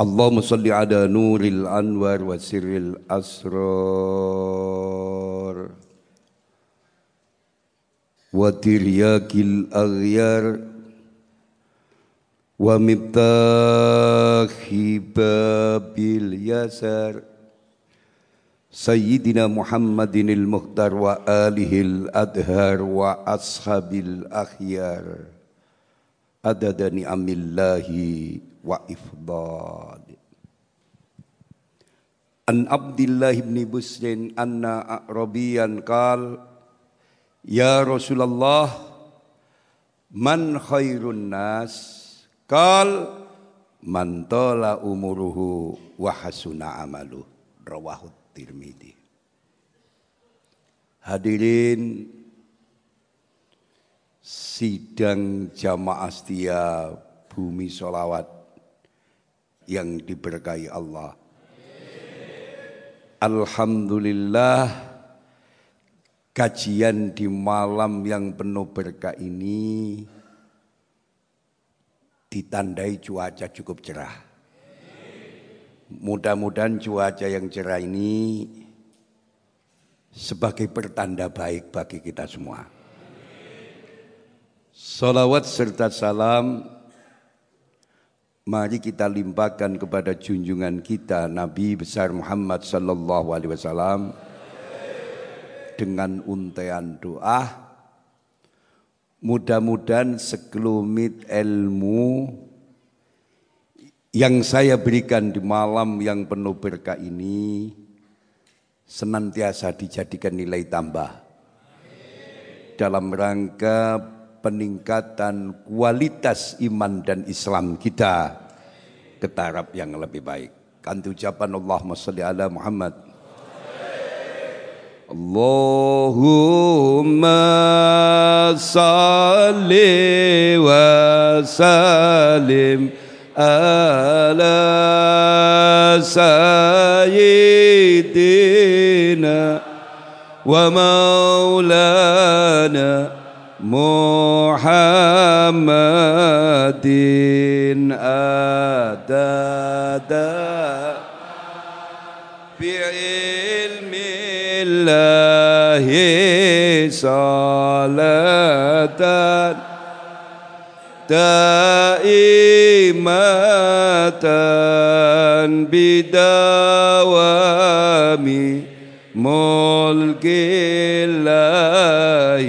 Allahumma salli ala nuril anwar wa sirril asrar. Wa tiryakil aghyar. Wa mibtahi babil yasar. Sayyidina Muhammadin al-Mukhtar wa alihi al-adhar wa ashabil akhyar. Adada ni'amillahi wa ifdal. An Abdullah bin Busrin anna Arabiyan qal Ya Rasulullah man khairun nas? Qal man tala umuruhu wa hasuna amalu. Rawahu Tirmidzi Hadirin sidang jamaah setia bumi solawat yang diberkahi Allah. Alhamdulillah kajian di malam yang penuh berkah ini ditandai cuaca cukup cerah. Mudah-mudahan cuaca yang cerah ini sebagai pertanda baik bagi kita semua. Salawat serta salam Mari kita limpahkan kepada junjungan kita Nabi besar Muhammad sallallahu alaihi wasallam dengan untean doa. Mudah-mudahan sekelumit ilmu yang saya berikan di malam yang penuh berkah ini senantiasa dijadikan nilai tambah. Dalam rangka peningkatan kualitas iman dan Islam kita ke taraf yang lebih baik. Kan ucapan Allahumma salli ala Muhammad. Allahumma salli wa salim ala sayyidina wa maulana محمد أداد بعلم الله صلاة دائمة بدوام ملك الله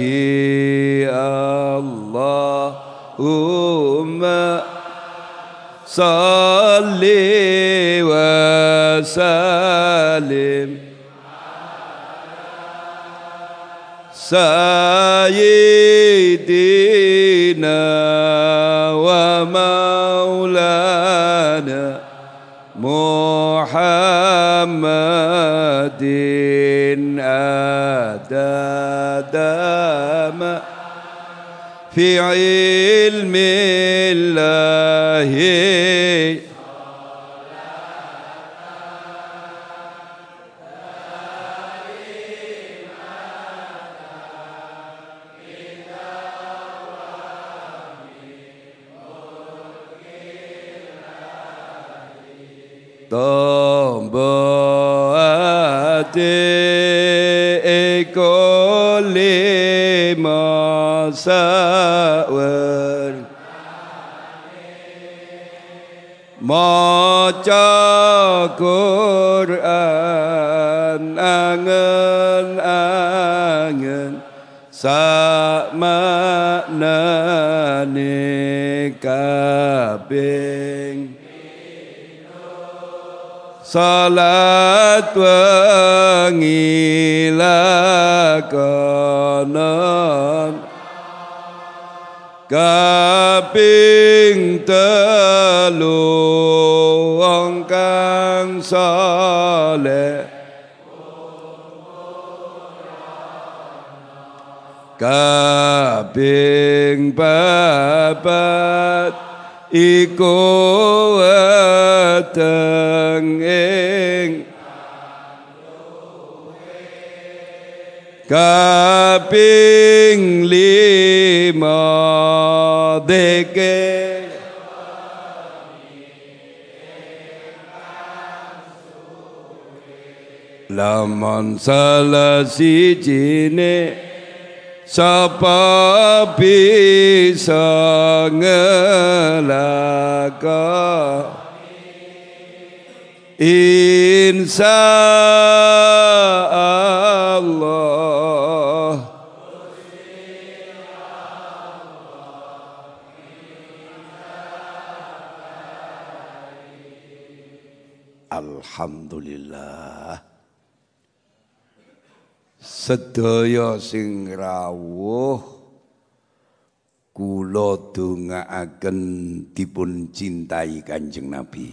اللهم صل وسلم. سيدنا ومولانا محمد أدام في علم الله. Quran angen-angen sak maknane kabeh salat wengi lakonon kaping telu wong kang saleh kaping papat iku weteng ing kaping lima deke lamun salah sijine Sapa bisa ngelaka? Insya Allah sedaya sing rawuh kula dongaaken dipun cintai Kanjeng Nabi.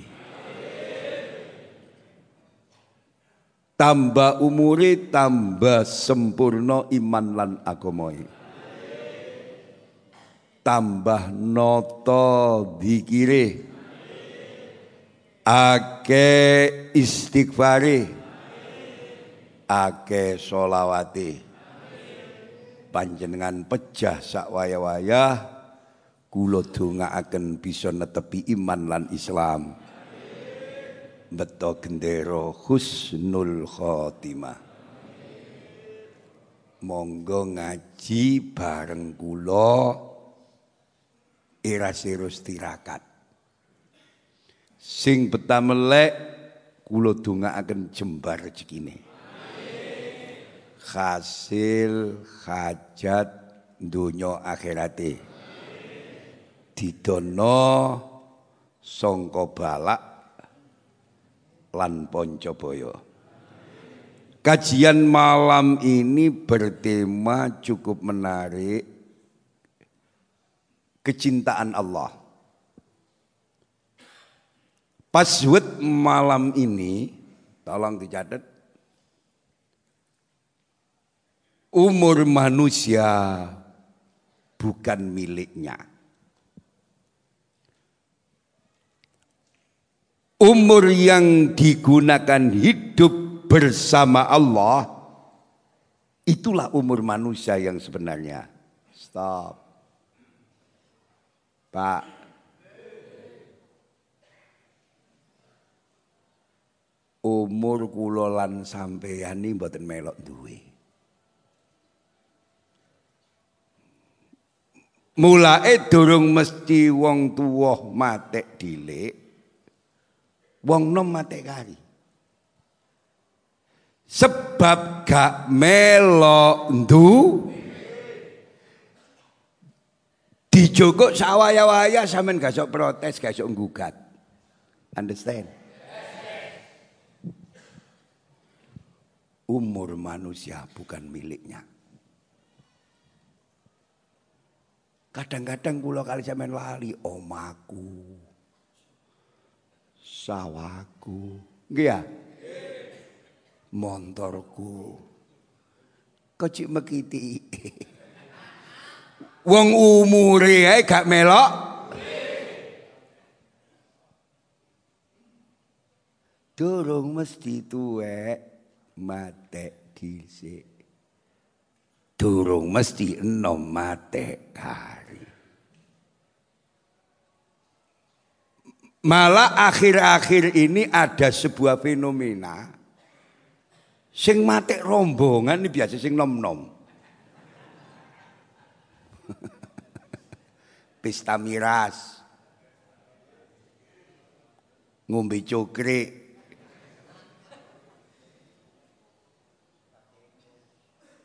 Tambah umure tambah sempurna iman lan agamane. Tambah noto dikire. Ake istighfare ake solawati. Panjenengan pejah sak waya-waya kula dongaaken bisa netepi iman lan Islam. Beto gendero husnul khotimah. Monggo ngaji bareng kula irasirus tirakat sing betah melek kula dongaaken jembar rezekine hasil hajat dunya akhirate. Didono sangka balak lan poncobaya kajian malam ini bertema cukup menarik kecintaan Allah. Password malam ini tolong dicatat umur manusia bukan miliknya. Umur yang digunakan hidup bersama Allah itulah umur manusia yang sebenarnya. Stop. Pak. Umur kulolan sampeyan ini mboten melok duwe. Mulai durung mesti wong tuwa matek dhisik. Wong nom matek kari. Sebab gak melok ndu dijogok sawaya-waya sampean gak sok protes, gak sok nggugat. Understand? Umur manusia bukan miliknya. Kadang-kadang kula kali sampean lali omaku. Sawaku. Nggih ya? Montorku. Kecik mekiti. Wong umure ae gak melok. Durung mesti tuwek matek dhisik. Durung mesti enom matek Malah akhir-akhir ini ada sebuah fenomena sing mati rombongan ini biasa sing nom-nom. Pesta miras. Ngombe cokre,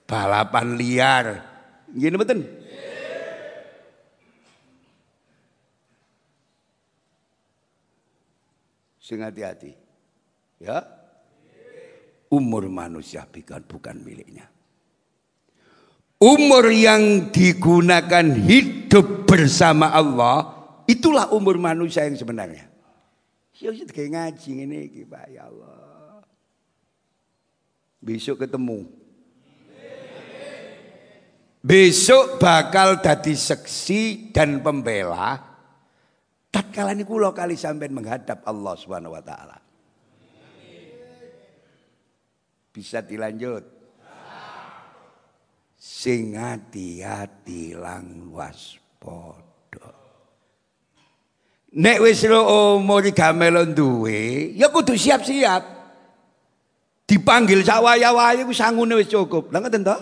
Balapan liar. Gini betul. Sing hati-hati. Ya. Umur manusia bukan bukan miliknya. Umur yang digunakan hidup bersama Allah, itulah umur manusia yang sebenarnya. Ya kayak ngaji ini Pak ya Allah. Besok ketemu. Besok bakal dadi seksi dan pembela tatkala niku kula kali sampai menghadap Allah Subhanahu wa taala. Bisa dilanjut. Sing hati-hati lang waspada. Nek wis umur gamelon duwe, ya kudu siap-siap. Dipanggil sak waya-waya ku sangune wis cukup. Lah ngoten to?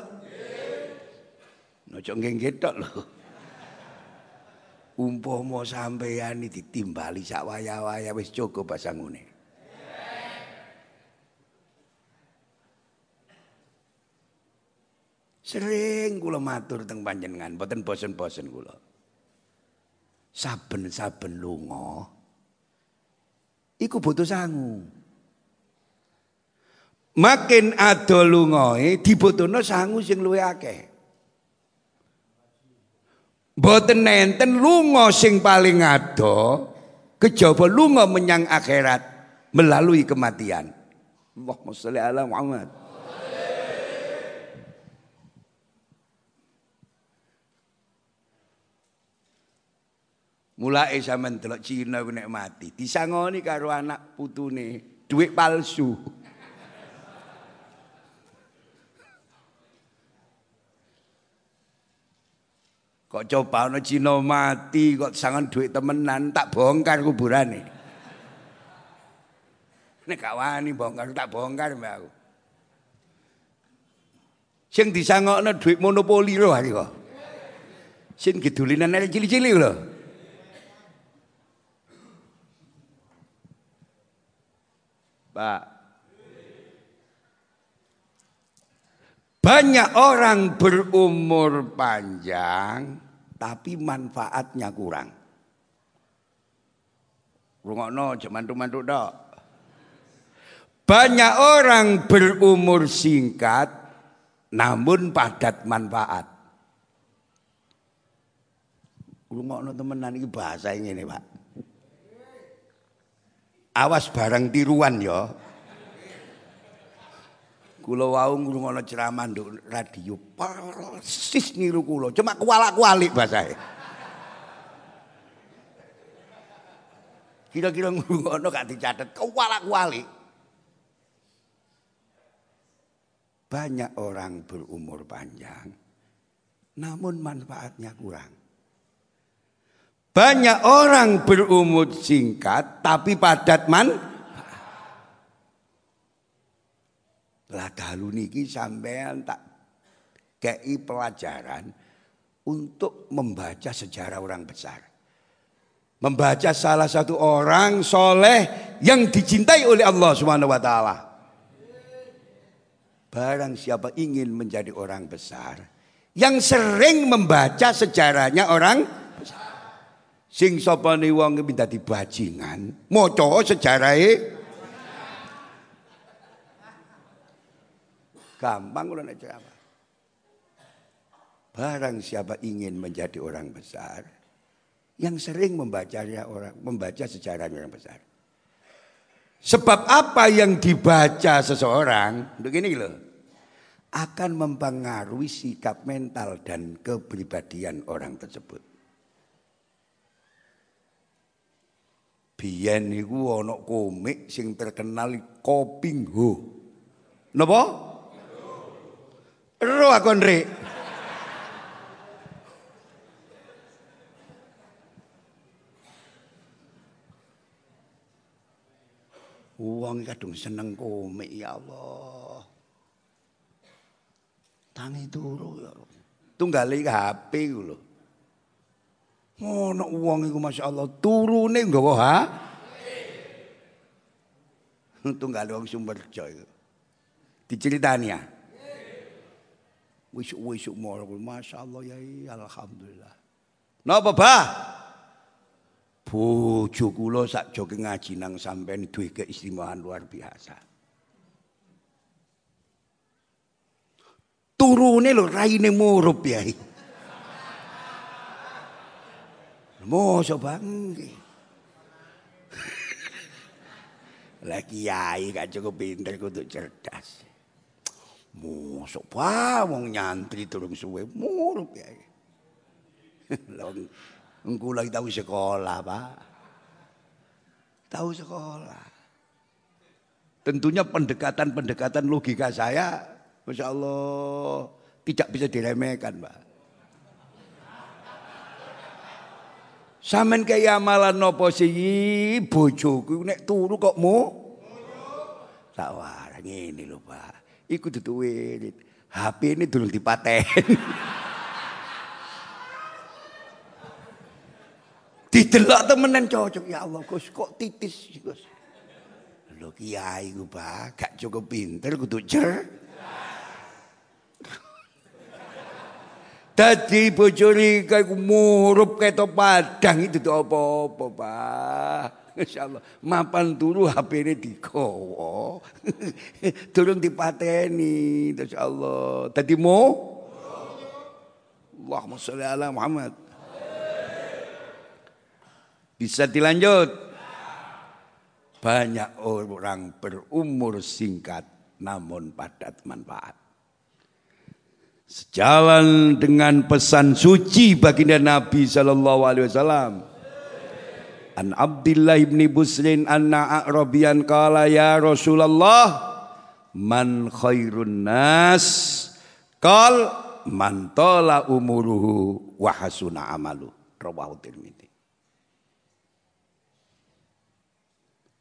Ojo nggih lho. Umpama sampeyan ditimbali sak waya-waya wis cukup sangune. Sering kula matur teng panjenengan, mboten bosen-bosen kula saben-saben lunga iku butuh sangu. Makin ado lungae dibutuhno sangu sing luwih akeh. Mboten nenten lunga sing paling ado kejaba lunga menyang akhirat melalui kematian. Allahumma sholli ala Muhammad. Mulai sampean delok Cina ku nek mati, disangoni karo anak putune, duit palsu. Kok coba ana Cina mati kok sangan duit temenan tak bongkar kuburane. Nek gak wani bongkar tak bongkar mbak aku. Sing disangokno duit monopoli lho hari kok. Sing gedulinan cilik-cilik lho. Pak. Banyak orang berumur panjang tapi manfaatnya kurang. Rungokno cuman mantu dok. Banyak orang berumur singkat namun padat manfaat. Rungokno temenan iki bahasa ini Pak. Awas barang tiruan ya. Kula wau ngrungokno ceramah nduk radio persis niru kula, cuma kualak-kualik basahe. Kira-kira ngrungokno gak dicatet kualak-kualik. Banyak orang berumur panjang namun manfaatnya kurang. Banyak orang berumur singkat tapi padat man. Lah dalu niki sampean tak kei pelajaran untuk membaca sejarah orang besar. Membaca salah satu orang soleh yang dicintai oleh Allah Subhanahu wa taala. Barang siapa ingin menjadi orang besar yang sering membaca sejarahnya orang Sing sapane wong dibajingan, maca sejarahe gampang kula nek ceramah. Barang siapa ingin menjadi orang besar, yang sering membacanya orang membaca sejarah orang besar. Sebab apa yang dibaca seseorang, begini loh, akan mempengaruhi sikap mental dan kepribadian orang tersebut. Biyen niku ana komik sing terkenal Kopingho. Napa? Ero aku Ndrik. Wong kadung seneng komik ya Allah. Tangi turu ya. Tunggale HP ku lho. Ngono wong iku masyaallah turune nggawa ha. Tunggal wong sumber iku. Diceritani ya. Wisuk-wisuk moro masyaallah ya alhamdulillah. Napa, Bah? Bojo kula sak joge ngaji nang sampean duwe keistimewaan luar biasa. Turune lho raine murup ya. Mosok bangke. Lagi kiai gak cukup pinter kudu cerdas. Mosok pa wong nyantri turun suwe murup ya. Engkau lagi tahu sekolah, Pak. Tahu sekolah. Tentunya pendekatan-pendekatan logika saya, Masya Allah, tidak bisa diremehkan, Pak. Samen kaya amalan nopo sih bojoku nek turu kok mu? Tak warang ini lho, Pak. Iku wirid. HP ini dulu dipaten. Didelok temenan cocok ya Allah Gus kok titis Gus. Lho kiai ku Pak, gak cukup pinter kudu cer. Dadi bojone kayak murup keto padang itu apa-apa, Pak. Insyaallah mapan turu HP-ne digowo. Durung dipateni, insyaallah. Dadi mo Allahumma sholli ala Muhammad. Bisa dilanjut. Banyak orang berumur singkat namun padat manfaat. Sejalan dengan pesan suci baginda Nabi sallallahu alaihi wasallam. An Abdullah bin Busrin anna A'rabiyan qala ya Rasulullah man khairun nas qal man tala umuruhu wa hasuna amalu rawahu Tirmidzi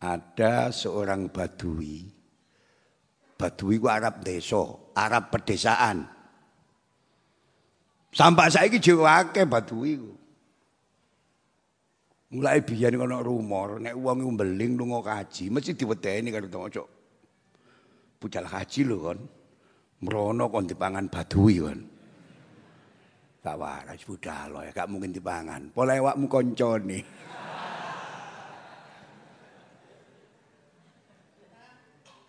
ada seorang badui. Badui ku Arab desa, Arab pedesaan. Sampai saya ini jiwake badui ku. Mulai biyen kono rumor nek wong mbeling lunga kaji mesti diwedeni karo cok. Budal haji lho kon. Mrono kon dipangan badui kon. Tak waras budal ya gak mungkin dipangan. Pola awakmu koncone.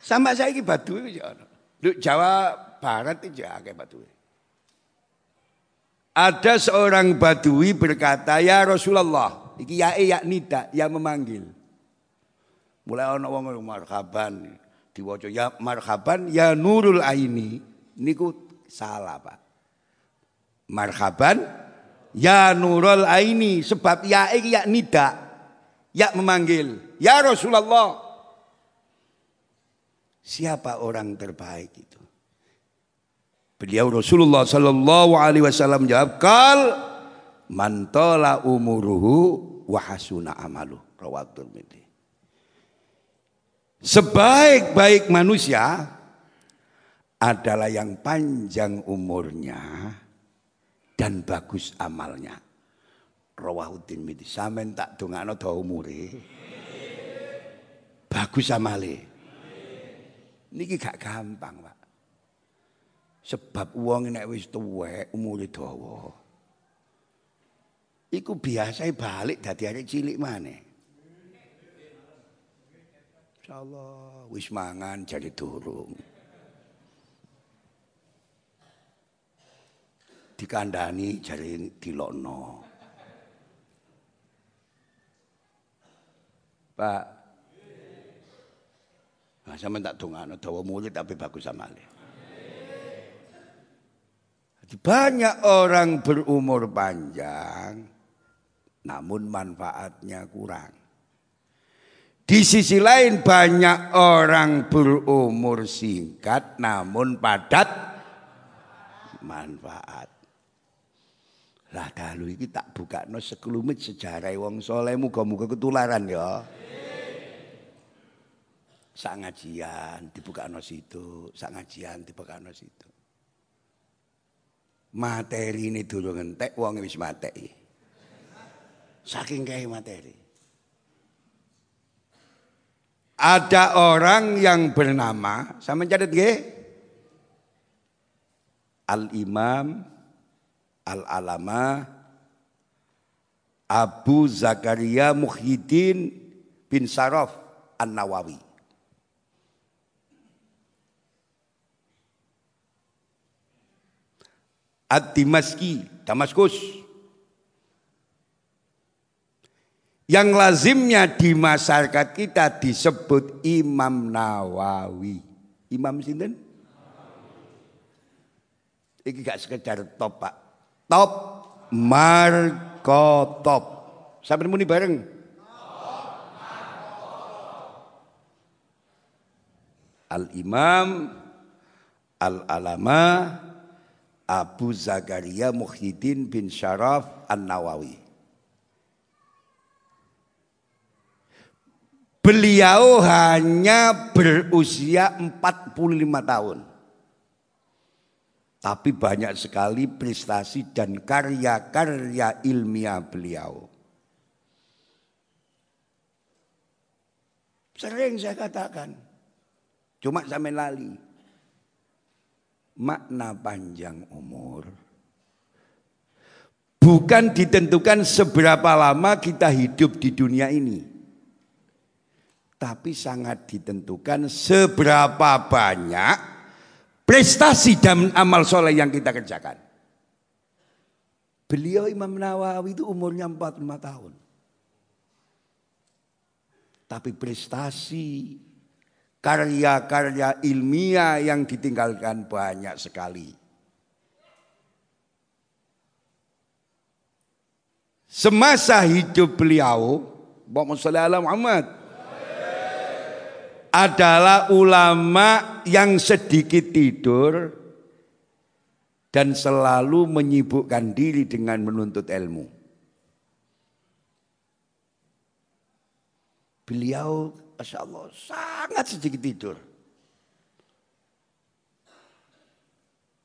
Sama saya ini batu itu Jawa Barat itu kayak batu. Ada seorang badui berkata, "Ya Rasulullah, iki ya ya nida yang memanggil." Mulai ana wong marhaban diwaca ya marhaban ya nurul aini. Niku salah, Pak. Marhaban ya nurul aini sebab ya iki ya nida ya memanggil. Ya Rasulullah, Siapa orang terbaik itu? Beliau Rasulullah Sallallahu Alaihi Wasallam jawab, kal mantola umuruhu wahasuna amalu. Rawatul midi. Sebaik-baik manusia adalah yang panjang umurnya dan bagus amalnya. Rawahuddin midi. Samen tak dongakno dawa umure. Bagus amale. Niki gak gampang, Pak. Sebab wong nek wis tuwek umure dawa. Iku biasa balik dadi arek cilik maneh. Insyaallah wis mangan jadi durung. Dikandani jadi dilokno. Pak, Nah, sama tak dongano dawa mulut tapi bagus amale. Jadi banyak orang berumur panjang namun manfaatnya kurang. Di sisi lain banyak orang berumur singkat namun padat manfaat. Lah dalu iki tak bukakno sekelumit sejarah wong soleh muga-muga ketularan ya sak ngajian dibuka no situ, sak ngajian dibuka no situ. Materi ini dulu ngentek, wong wis materi. Saking kayak materi. Ada orang yang bernama, sama catat ge, Al-Imam Al-Alama Abu Zakaria Muhyiddin bin Saraf An-Nawawi. Ad-Dimaski, Damaskus. Yang lazimnya di masyarakat kita disebut Imam Nawawi. Imam sinten? Iki gak sekedar top, Pak. Top markotop. Sampai muni bareng. Al-Imam Al-Alama Abu Zakaria Muhyiddin bin Syaraf An-Nawawi. Beliau hanya berusia 45 tahun. Tapi banyak sekali prestasi dan karya-karya ilmiah beliau. Sering saya katakan. Cuma sampai lali makna panjang umur bukan ditentukan seberapa lama kita hidup di dunia ini. Tapi sangat ditentukan seberapa banyak prestasi dan amal soleh yang kita kerjakan. Beliau Imam Nawawi itu umurnya 45 tahun. Tapi prestasi karya-karya ilmiah yang ditinggalkan banyak sekali. Semasa hidup beliau, Muhammad adalah ulama yang sedikit tidur dan selalu menyibukkan diri dengan menuntut ilmu. Beliau Masya Allah, sangat sedikit tidur.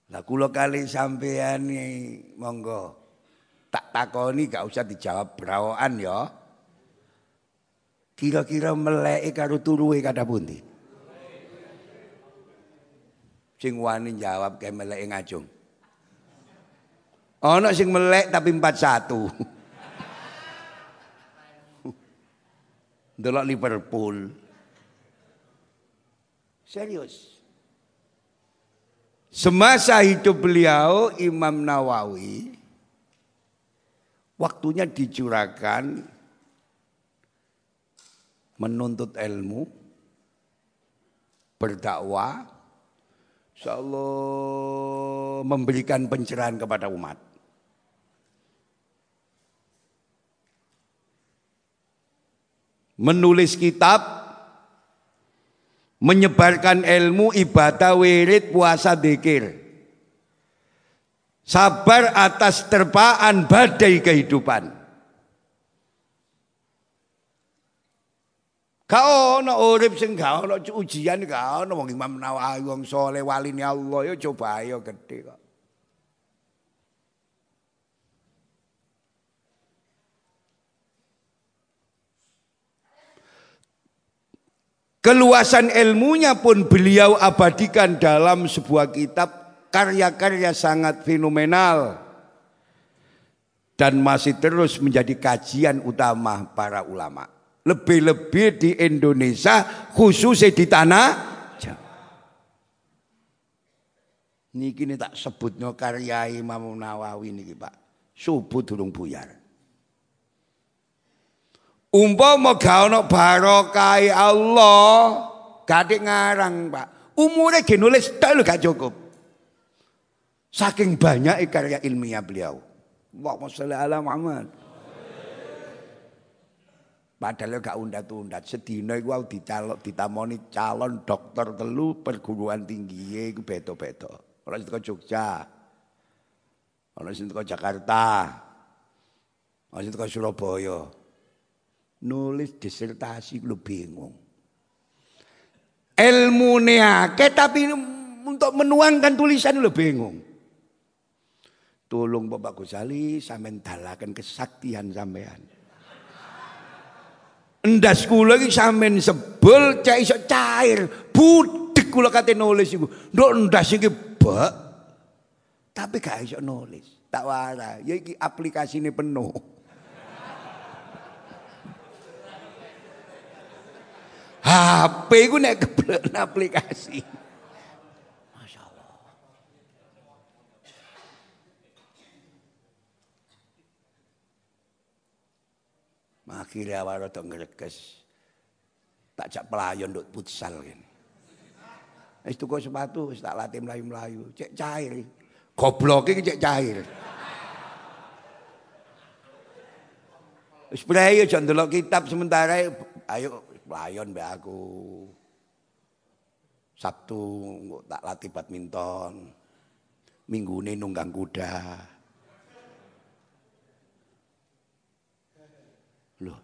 Lah kula kali sampean monggo tak takoni gak usah dijawab berawan ya. Kira-kira meleke karo turuwe kada pundi? Sing wani jawab kayak meleke ngajung. Ana sing melek tapi 41. Delok Liverpool. Serius. Semasa hidup beliau Imam Nawawi waktunya dicurahkan menuntut ilmu, berdakwah, insyaallah memberikan pencerahan kepada umat. menulis kitab, menyebarkan ilmu, ibadah, wirid, puasa, dikir. Sabar atas terpaan badai kehidupan. Kau ono urip sing gak ono ujian gak ono wong Imam Nawawi wong saleh waline Allah ya coba ayo gede kok. Keluasan ilmunya pun beliau abadikan dalam sebuah kitab karya-karya sangat fenomenal dan masih terus menjadi kajian utama para ulama. Lebih-lebih di Indonesia khususnya di tanah Jawa. Niki ini tak sebutnya karya Imam Nawawi niki Pak. Subuh durung buyar. Umpama gak ono barokah Allah, gadik ngarang, Pak. Umure ge nulis tok lho gak cukup. Saking banyak karya ilmiah beliau. Allahumma sholli ala Muhammad. Padahal gak undat-undat. Sedina iku wau dicalok ditamoni calon dokter telu perguruan tinggi iku beda-beda. Ora sing Jogja. Ana sing Jakarta. Ana sing Surabaya nulis disertasi lu bingung. Ilmu akeh tapi untuk menuangkan tulisan lu bingung. Tolong Bapak Gusali sampean dalaken kesaktian sampean. Endas kula iki sampean sebel cek iso cair, budek kula kate nulis iku. Ndok endas iki bak. Tapi gak iso nulis. Tak warai. Ya iki aplikasine penuh. HP ku nek aplikasi. Akhirnya awal rada ngrekes. Tak cak pelayon nduk futsal kene. Wis tuku sepatu tak latih mlayu-mlayu, cek cair. Goblok iki cek cair. Prayo aja ndelok kitab sementara ayo layon mbak aku. Sabtu tak latih badminton. Minggu ini nunggang kuda. Loh,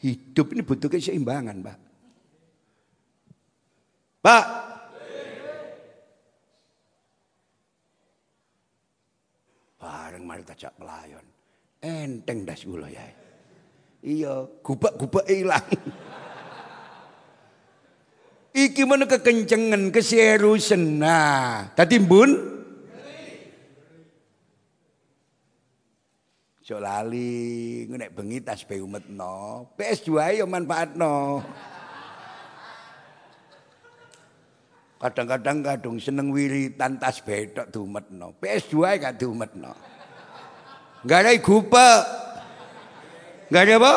hidup ini butuh keseimbangan, Pak. Pak. Bareng mari tajak pelayon. Enteng das kula ya. Iya, gubak-gubak ilang. Iki mana kekencengan, keserusen. Nah, tadi bun. So lali nek bengi tas pe umetno. PS2 yo manfaatno. Kadang-kadang kadung seneng wiritan tas bedok dumetno. PS2 gak dumetno. Enggak ada gupa. Enggak ada apa?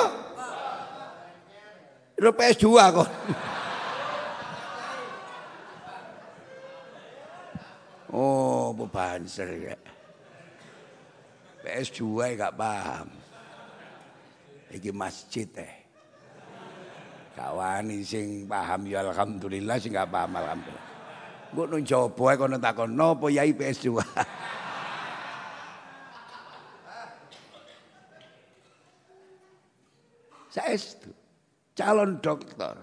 Lo PS2 kok. Oh, bebanser ya. PS2 gak paham. Iki masjid eh. Kawani sing paham ya alhamdulillah sing gak paham alhamdulillah. Gue nung coba kono takon nopo yai PS2. Saya itu calon dokter.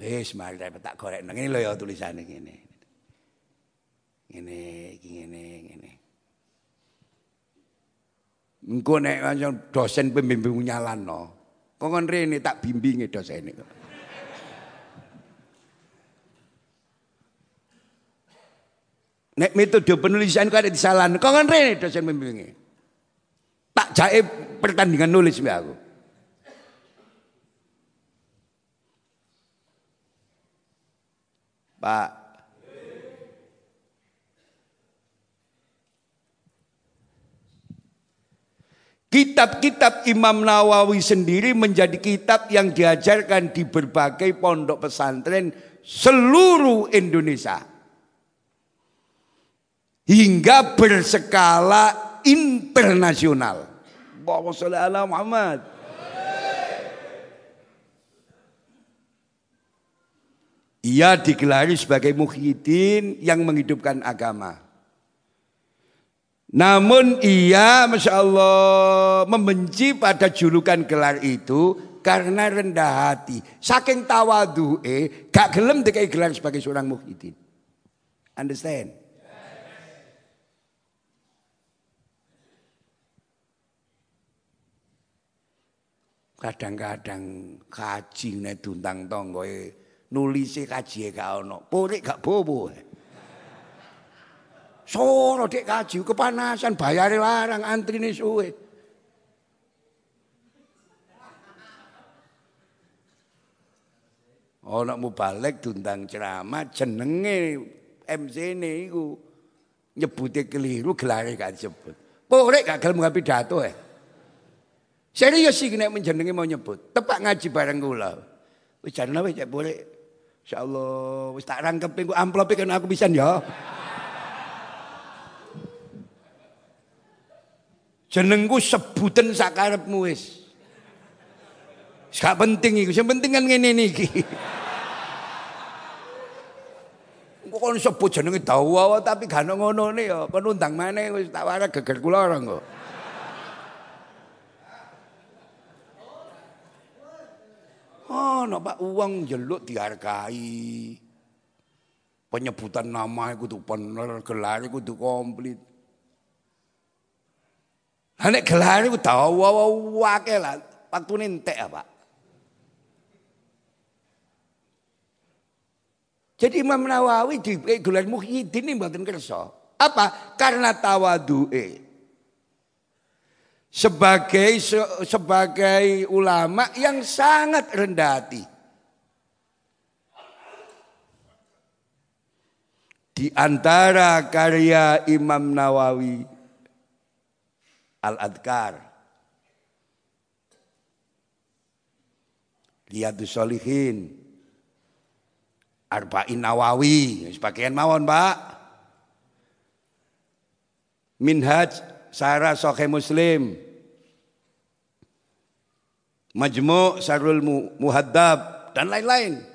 Wis mari tak gorek nang ini lho ya tulisane ngene. Ngene iki ngene ngene. Engko nek dosen pembimbing nyalano. Kok rene tak bimbingi dosen kok. Nek metode penulisan kok ada disalan, kok kan rene dosen pembimbingnya. Tak jae pertandingan nulis mbak aku. Pak, Kitab-kitab Imam Nawawi sendiri menjadi kitab yang diajarkan di berbagai pondok pesantren seluruh Indonesia. Hingga berskala internasional. Ala Muhammad. Ia digelari sebagai muhyiddin yang menghidupkan agama. Namun ia Masya Allah membenci pada julukan gelar itu karena rendah hati. Saking tawadu eh gak gelem dikai gelar sebagai seorang muhyiddin. Understand? Kadang-kadang kaji nek duntang tonggo nulisi kaji gak ono, purik gak bobo. Soro dek kaji kepanasan bayar larang antri nih suwe. Ono mau balik tentang ceramah jenenge MC ini iku nyebutnya keliru gelare gak disebut. Porek gak gelem ngapi pidato eh. Serius sih nek menjenenge mau nyebut. Tepak ngaji bareng kula. Wis jarene wis cek boleh. Insyaallah tak rangkep engko amplop kan aku bisa ya. Jenengku sebutan sakarepmu wis. Gak penting iku, sing penting kan ngene niki. Kok kon sebut jenenge dawa tapi gak ngono ne ya, kon undang maneh wis tak wara geger kula ora kok. Oh, no, uang jeluk dihargai. Penyebutan nama kudu bener, gelar kudu komplit. Lah nek gelar iku dawa wake lah, waktune entek ya, Pak. Jadi Imam Nawawi di gelar Muhyiddin ini mboten kersa. Apa? Karena tawadu'e. Sebagai sebagai ulama yang sangat rendah hati. Di antara karya Imam Nawawi Al-Adkar. Riyadus Solihin. Arba'in Nawawi. Sebagian mawon pak. Minhaj Sarah Sokhe Muslim. Majmu' Sarul Muhaddab. Dan lain-lain.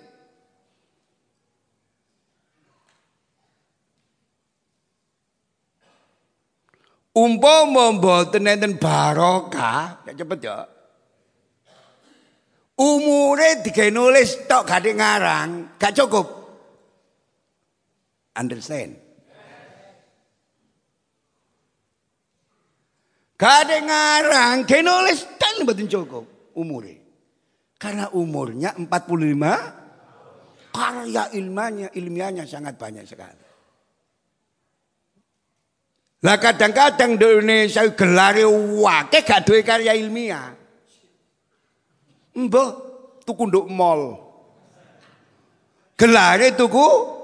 Umpama mboten enten barokah, ya cepet ya. Umure digawe nulis tok gak ngarang, gak cukup. Understand? Gak ngarang, gawe nulis dan mboten cukup umure. Karena umurnya 45, karya ilmiahnya, ilmiahnya sangat banyak sekali. Lah kadang-kadang di Indonesia gelare wake gak duwe karya ilmiah. Mbah tuku nduk mall. Gelare tuku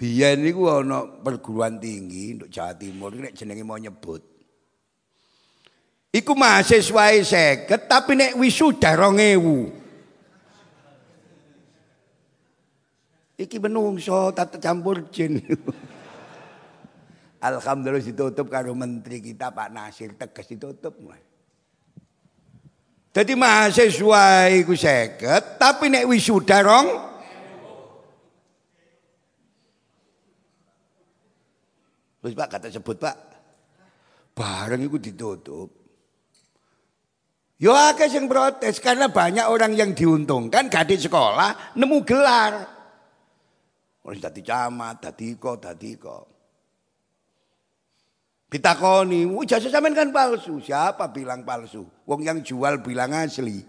Biyen niku ana perguruan tinggi untuk Jawa Timur nek jenenge mau nyebut. Iku mahasiswa 50 tapi nek wisuda 2000. Iki menungso tak campur jin. Alhamdulillah ditutup karo menteri kita Pak Nasir tegas ditutup. Jadi mahasiswa iku seket, tapi nek wisuda rong Wis Pak kata sebut Pak. Bareng iku ditutup. Yo akeh sing protes karena banyak orang yang diuntungkan gak di sekolah nemu gelar. Orang dadi camat, dadi kok, dadi kok. Pitakoni, jasa sampean kan palsu. Siapa bilang palsu? Wong yang jual bilang asli.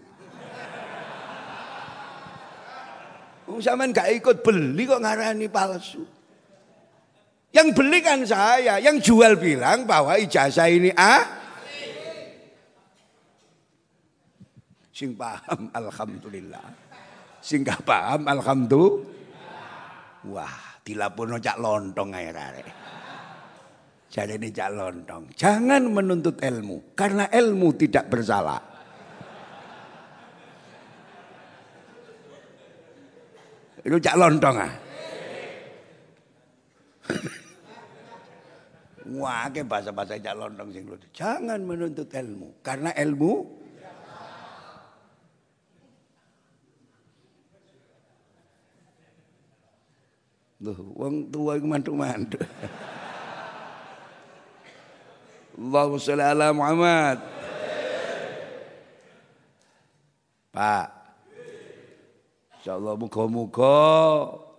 Wong sampean gak ikut beli kok ngarani palsu. Yang beli kan saya, yang jual bilang bahwa ijazah ini ah Sing paham alhamdulillah. Sing gak paham alhamdulillah. Wah, dilaporno cak lontong ae. Jadi ini cak lontong. Jangan menuntut ilmu karena ilmu tidak bersalah. Itu cak lontong ah. Wah, ke bahasa-bahasa cak lontong sing Jangan menuntut ilmu karena ilmu Loh, wong tua iku mantuk-mantuk. Allahumma sholli ala Muhammad. Pak. Insyaallah muga-muga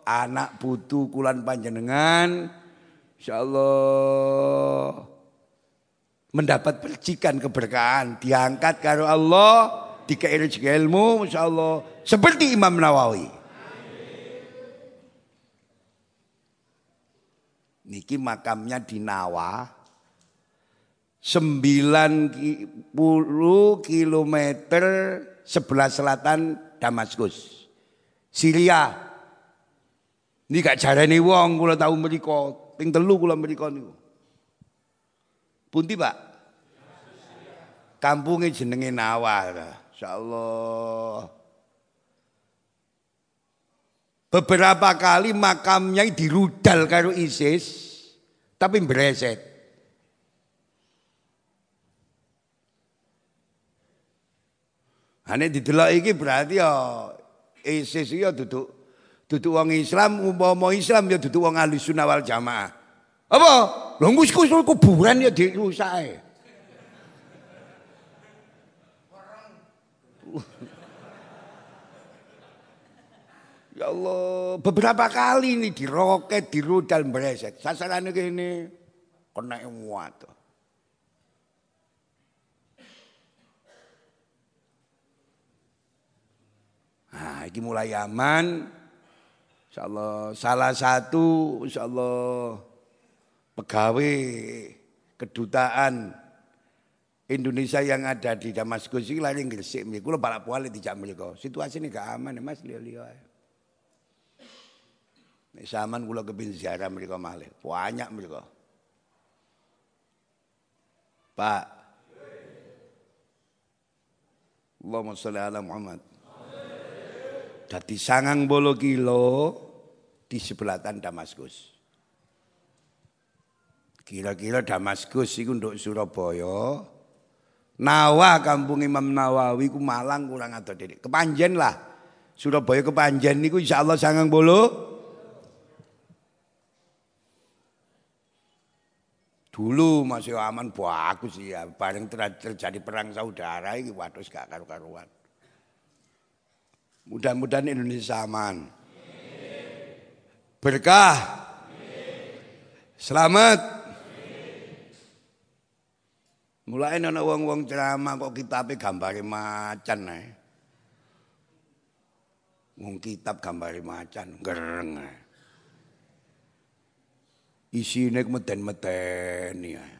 anak putu kulan panjenengan insyaallah mendapat percikan keberkahan diangkat karo Allah dikei rezeki ilmu insyaallah seperti Imam Nawawi Niki makamnya di Nawa. 90 kilometer sebelah selatan Damaskus. Syria. Ini gak jarane wong kula tahu mriko, ping telu kula mriko niku. Pundi, Pak? Kampungnya jenenge Nawa. Insyaallah. Beberapa kali makamnya dirudal karo ISIS, tapi bereset. Ane didelok iki berarti ya ISIS ya duduk duduk wong Islam umpama Islam ya duduk wong Ahlussunnah wal Jamaah. Apa? Lho kuburan ya dirusak Ya Allah, beberapa kali ini diroket, dirudal, bereset. Sasarannya gini, kena muat. Nah, ini mulai aman. Insyaallah salah satu insyaallah pegawai kedutaan Indonesia yang ada di Damaskus ini lari Gresik mriku kula balak balik dijak mriku. Situasine gak aman ya Mas liya-liya. Nek saman kula kepin ziarah mriku malih. Banyak mriku. Pak. Allahumma sholli ala Muhammad. Dadi sangang bolo kilo di sebelatan Damaskus. Kira-kira Damaskus itu untuk Surabaya. Nawa kampung Imam Nawawi ku Malang kurang atau dedik. Kepanjen lah. Surabaya kepanjen niku Allah sangang bolo. Dulu masih aman bagus ya. Bareng terjadi perang saudara ini waduh gak karu-karuan. Mudah-mudahan Indonesia aman. Berkah. Selamat. Mulai ana wong-wong ceramah kok kitabe gambare macan ae. Wong kitab macan, gereng. Isine meden-medeni ae.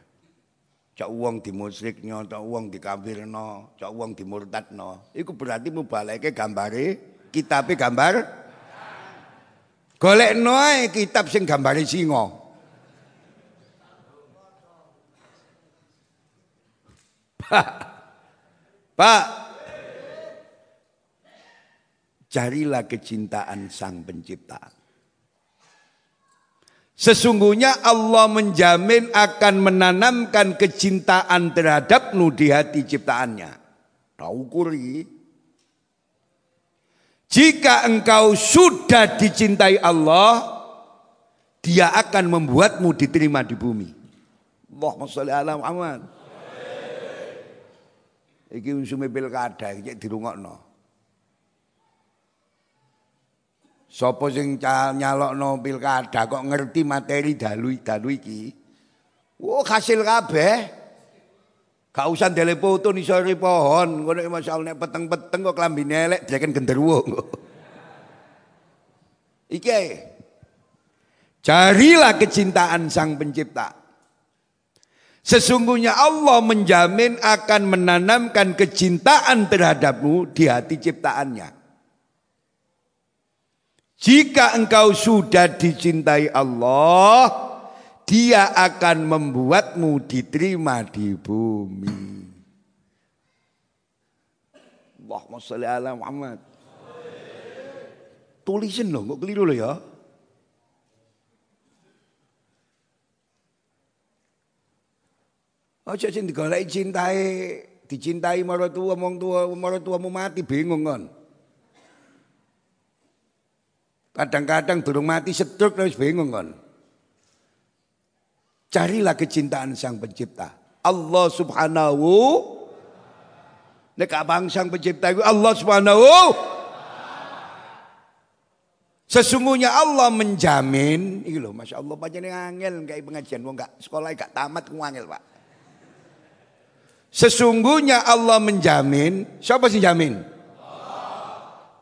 cak wong dimusyriknya, cak wong dikafirno, cak wong dimurtadno. Iku berarti mubaleke gambare kitabe gambar golekno ae kitab sing gambare singa. Pak. Pak. Carilah kecintaan Sang Pencipta. Sesungguhnya Allah menjamin akan menanamkan kecintaan terhadapmu di hati ciptaannya. Tahu kuri. Jika engkau sudah dicintai Allah, dia akan membuatmu diterima di bumi. Allahumma sholli ala Muhammad. Iki usume pilkada iki dirungokno. Sopo sing nyalokno pilkada kok ngerti materi dalu dalu iki. Oh hasil kabeh. Gak usah ndele foto ni sore pohon, ngono masyaallah nek peteng-peteng kok klambine elek dreken genderuwo. Iki Carilah kecintaan Sang Pencipta. Sesungguhnya Allah menjamin akan menanamkan kecintaan terhadapmu di hati ciptaannya. Jika engkau sudah dicintai Allah, dia akan membuatmu diterima di bumi. Allahumma sholli ala Muhammad. Tulisin loh, kok keliru loh ya. Aja sing digoleki cintai, dicintai maratuwa wong tua, maratuwamu mati bingung kan. Kadang-kadang durung mati setruk terus bingung kan. Carilah kecintaan sang pencipta. Allah subhanahu Nek abang sang pencipta Allah subhanahu Sesungguhnya Allah menjamin, iki lho Masya Allah panjenengan angel kayak pengajian wong gak sekolah gak tamat ngangel Pak. Sesungguhnya Allah menjamin, siapa sih jamin?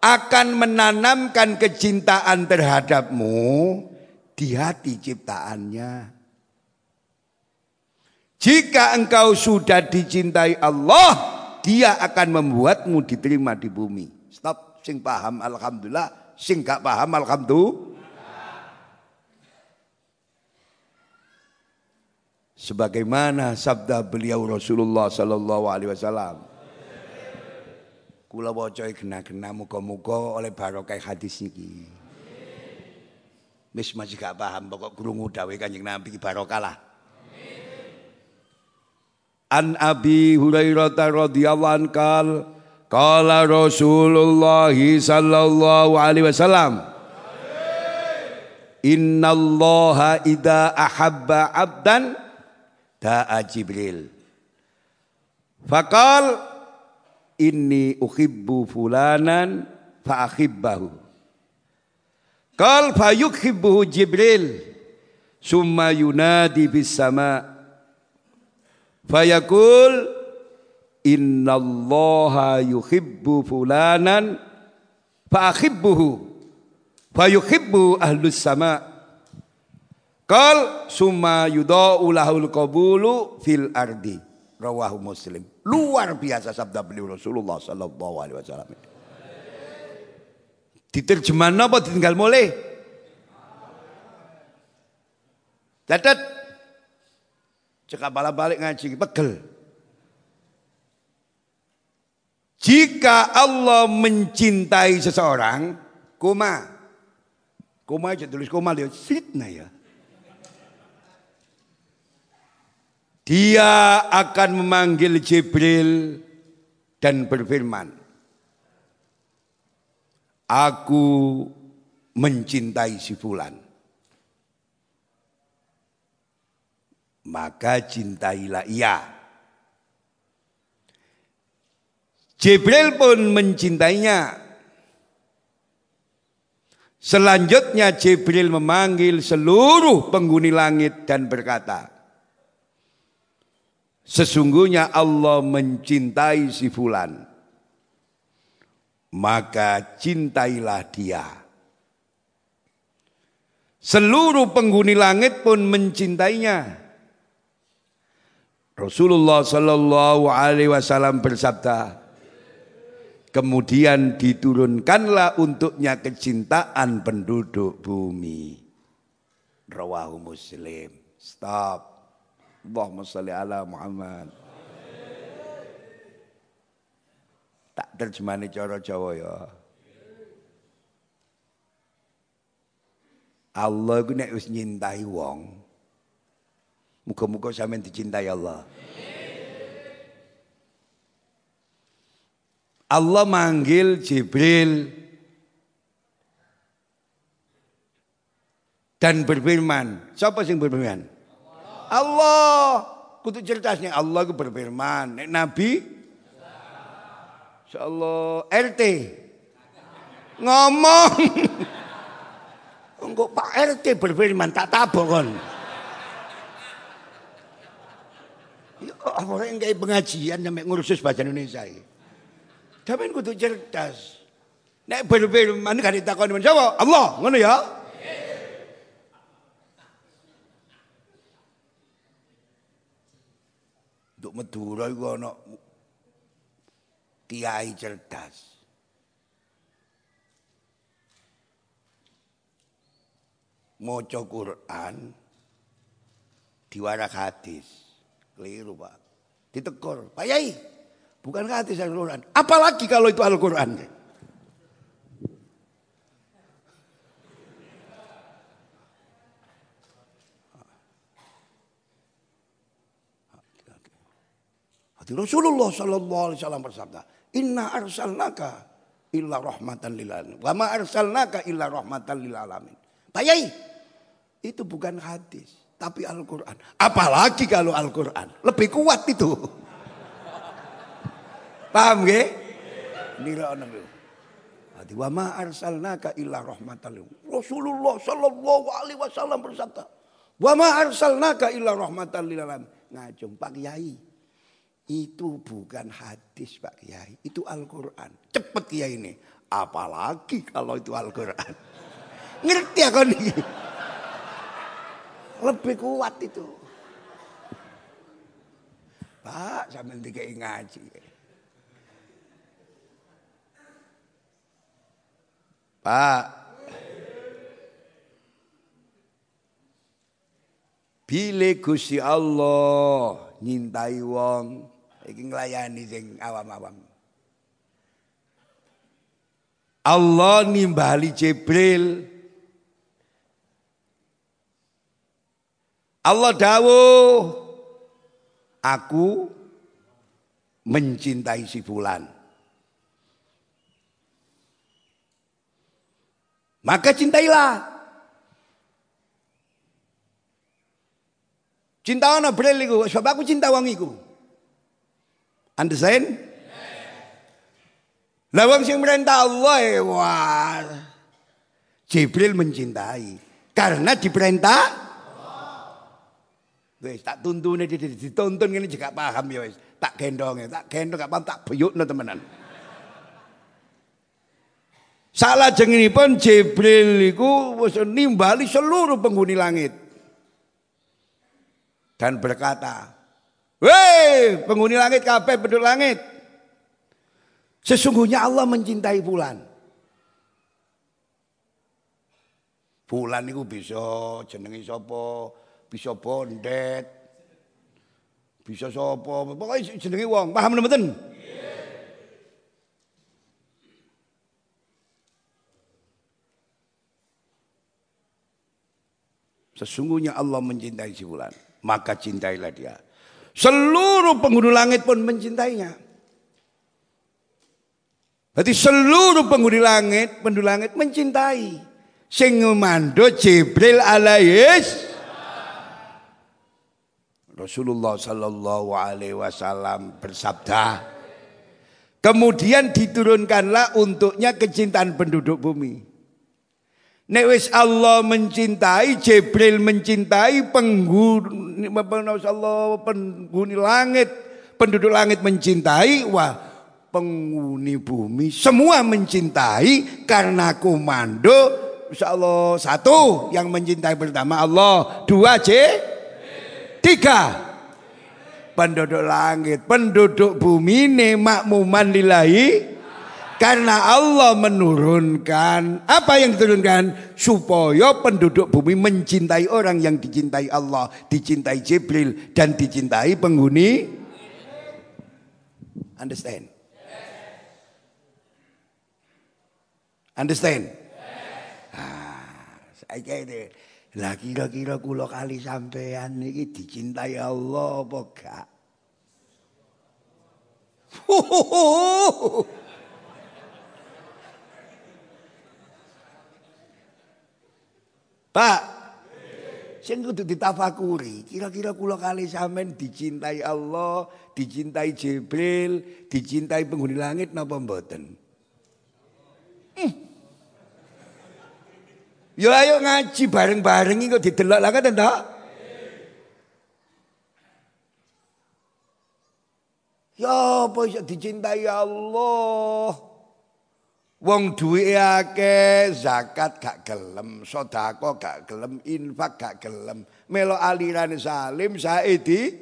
Akan menanamkan kecintaan terhadapmu di hati ciptaannya. Jika engkau sudah dicintai Allah, dia akan membuatmu diterima di bumi. Stop, sing paham alhamdulillah, sing gak paham alhamdulillah. Sebagaimana sabda beliau Rasulullah sallallahu alaihi wasallam. Kula waca gena-gena muga-muga oleh barokah hadis niki. Wis masih gak paham pokok krungu dawuh Kanjeng Nabi barokah lah. An Abi Hurairah radhiyallahu anhu Qala Rasulullah sallallahu alaihi wasallam Inna Allah idha ahabba abdan da'a Jibril Fakal inni uhibbu fulanan fa akhibbahu. Qal fa yuhibbuhu Jibril summa yunadi bis sama fayaqul innallaha yuhibbu fulanan fa akhibbuhu Fayuhibbu ahlus sama. Kal summa yudau lahul qabulu fil ardi. Rawahu Muslim. Luar biasa sabda beliau Rasulullah sallallahu alaihi wasallam. Diterjemahan apa ditinggal mulai? Catat. Cekap balik ngaji pegel. Jika Allah mencintai seseorang, koma. Koma aja tulis koma dia fitnah ya. Dia akan memanggil Jibril dan berfirman, Aku mencintai si fulan. Maka cintailah ia. Jibril pun mencintainya. Selanjutnya Jibril memanggil seluruh penghuni langit dan berkata, Sesungguhnya Allah mencintai si fulan. Maka cintailah dia. Seluruh penghuni langit pun mencintainya. Rasulullah Shallallahu Alaihi Wasallam bersabda, Kemudian diturunkanlah untuknya kecintaan penduduk bumi. Rawahu Muslim. Stop. Allahumma salli ala Muhammad. Tak terjemahnya cara Jawa ya. Allah itu nek wis nyintai wong. Muga-muga sampean dicintai Allah. Allah manggil Jibril dan berfirman. Siapa sing berfirman? Allah. Kutu certasnya Allah ku berfirman. Nek Nabi Insyaallah RT ngomong. Engkau Pak RT berfirman tak tabok kon. Ya, orang yang pengajian sampai ngurusus bahasa Indonesia. Ya. Sampeyan kudu cerdas. Nek ber-ber kan ditakoni sapa? Allah, ngono ya. Untuk Madura iku ana kiai cerdas. Maca Quran diwarak hadis. Keliru, Pak. Ditegur, Pak Yai, Bukan hadis Al-Quran. Apalagi kalau itu Al-Quran. Hati Rasulullah Sallallahu Alaihi Wasallam bersabda, Inna arsalnaka illa rahmatan lil alamin. Wa ma arsalnaka illa rahmatan lil alamin. Bayai, itu bukan hadis, tapi Al-Quran. Apalagi kalau Al-Quran, lebih kuat itu. Paham nggih? Nira niku. Adi wa ma arsalnaka illa rahmatan lil Rasulullah sallallahu alaihi wasallam bersabda, "Wa ma arsalnaka illa rahmatan lil alamin." Ngajung Pak Kiai. Itu bukan hadis Pak Kiai, itu Al-Qur'an. Cepet Kiai ini. Apalagi kalau itu Al-Qur'an. Ngerti aku nih. Lebih kuat itu. Pak, sambil dikai ngaji. Pak. Bile Gusti Allah nyintai wong iki nglayani sing awam-awam. Allah nimbali Jibril. Allah dawuh aku mencintai si fulan. Maka cintailah. Cinta ana bril iku, sebab aku cinta wong iku. Understand? Lah wong sing merintah Allah eh, wah. Jibril mencintai karena diperintah Wes tak tuntune dituntun ngene juga paham ya wis. Tak gendong tak gendong gak paham tak buyukno temenan. Salah pun Jibril iku wis nimbali seluruh penghuni langit. Dan berkata, "Weh, penghuni langit kabeh penduduk langit. Sesungguhnya Allah mencintai bulan. Bulan itu bisa jenengi sapa, bisa bondet, bisa sapa, pokoknya jenengi wong. Paham mboten? Sesungguhnya Allah mencintai si bulan. Maka cintailah dia. Seluruh penghuni langit pun mencintainya. Berarti seluruh penghuni langit, penghuni langit mencintai. Sing mando Jibril alaihis Rasulullah sallallahu alaihi wasallam bersabda Kemudian diturunkanlah untuknya kecintaan penduduk bumi. Nek wis Allah mencintai, Jibril mencintai, penghuni Allah penghuni langit, penduduk langit mencintai, wah penghuni bumi semua mencintai karena komando Insya Allah satu yang mencintai pertama Allah, dua C, tiga. Penduduk langit, penduduk bumi ne makmuman lillahi karena Allah menurunkan apa yang diturunkan supaya penduduk bumi mencintai orang yang dicintai Allah, dicintai Jibril dan dicintai penghuni. Understand? Understand? Ah, saya kira lah kira-kira kula kali sampean niki dicintai Allah apa gak? Pak, sing kudu ditafakuri, kira-kira kula kali sampean dicintai Allah, dicintai Jibril, dicintai penghuni langit napa mboten? Hmm. Yo ayo ngaji bareng-bareng kok didelok lah kan ta? Ya apa dicintai Allah? Wong duwe akeh, zakat gak gelem, sedekah gak gelem, infak gak gelem. Melo aliran salim saedi.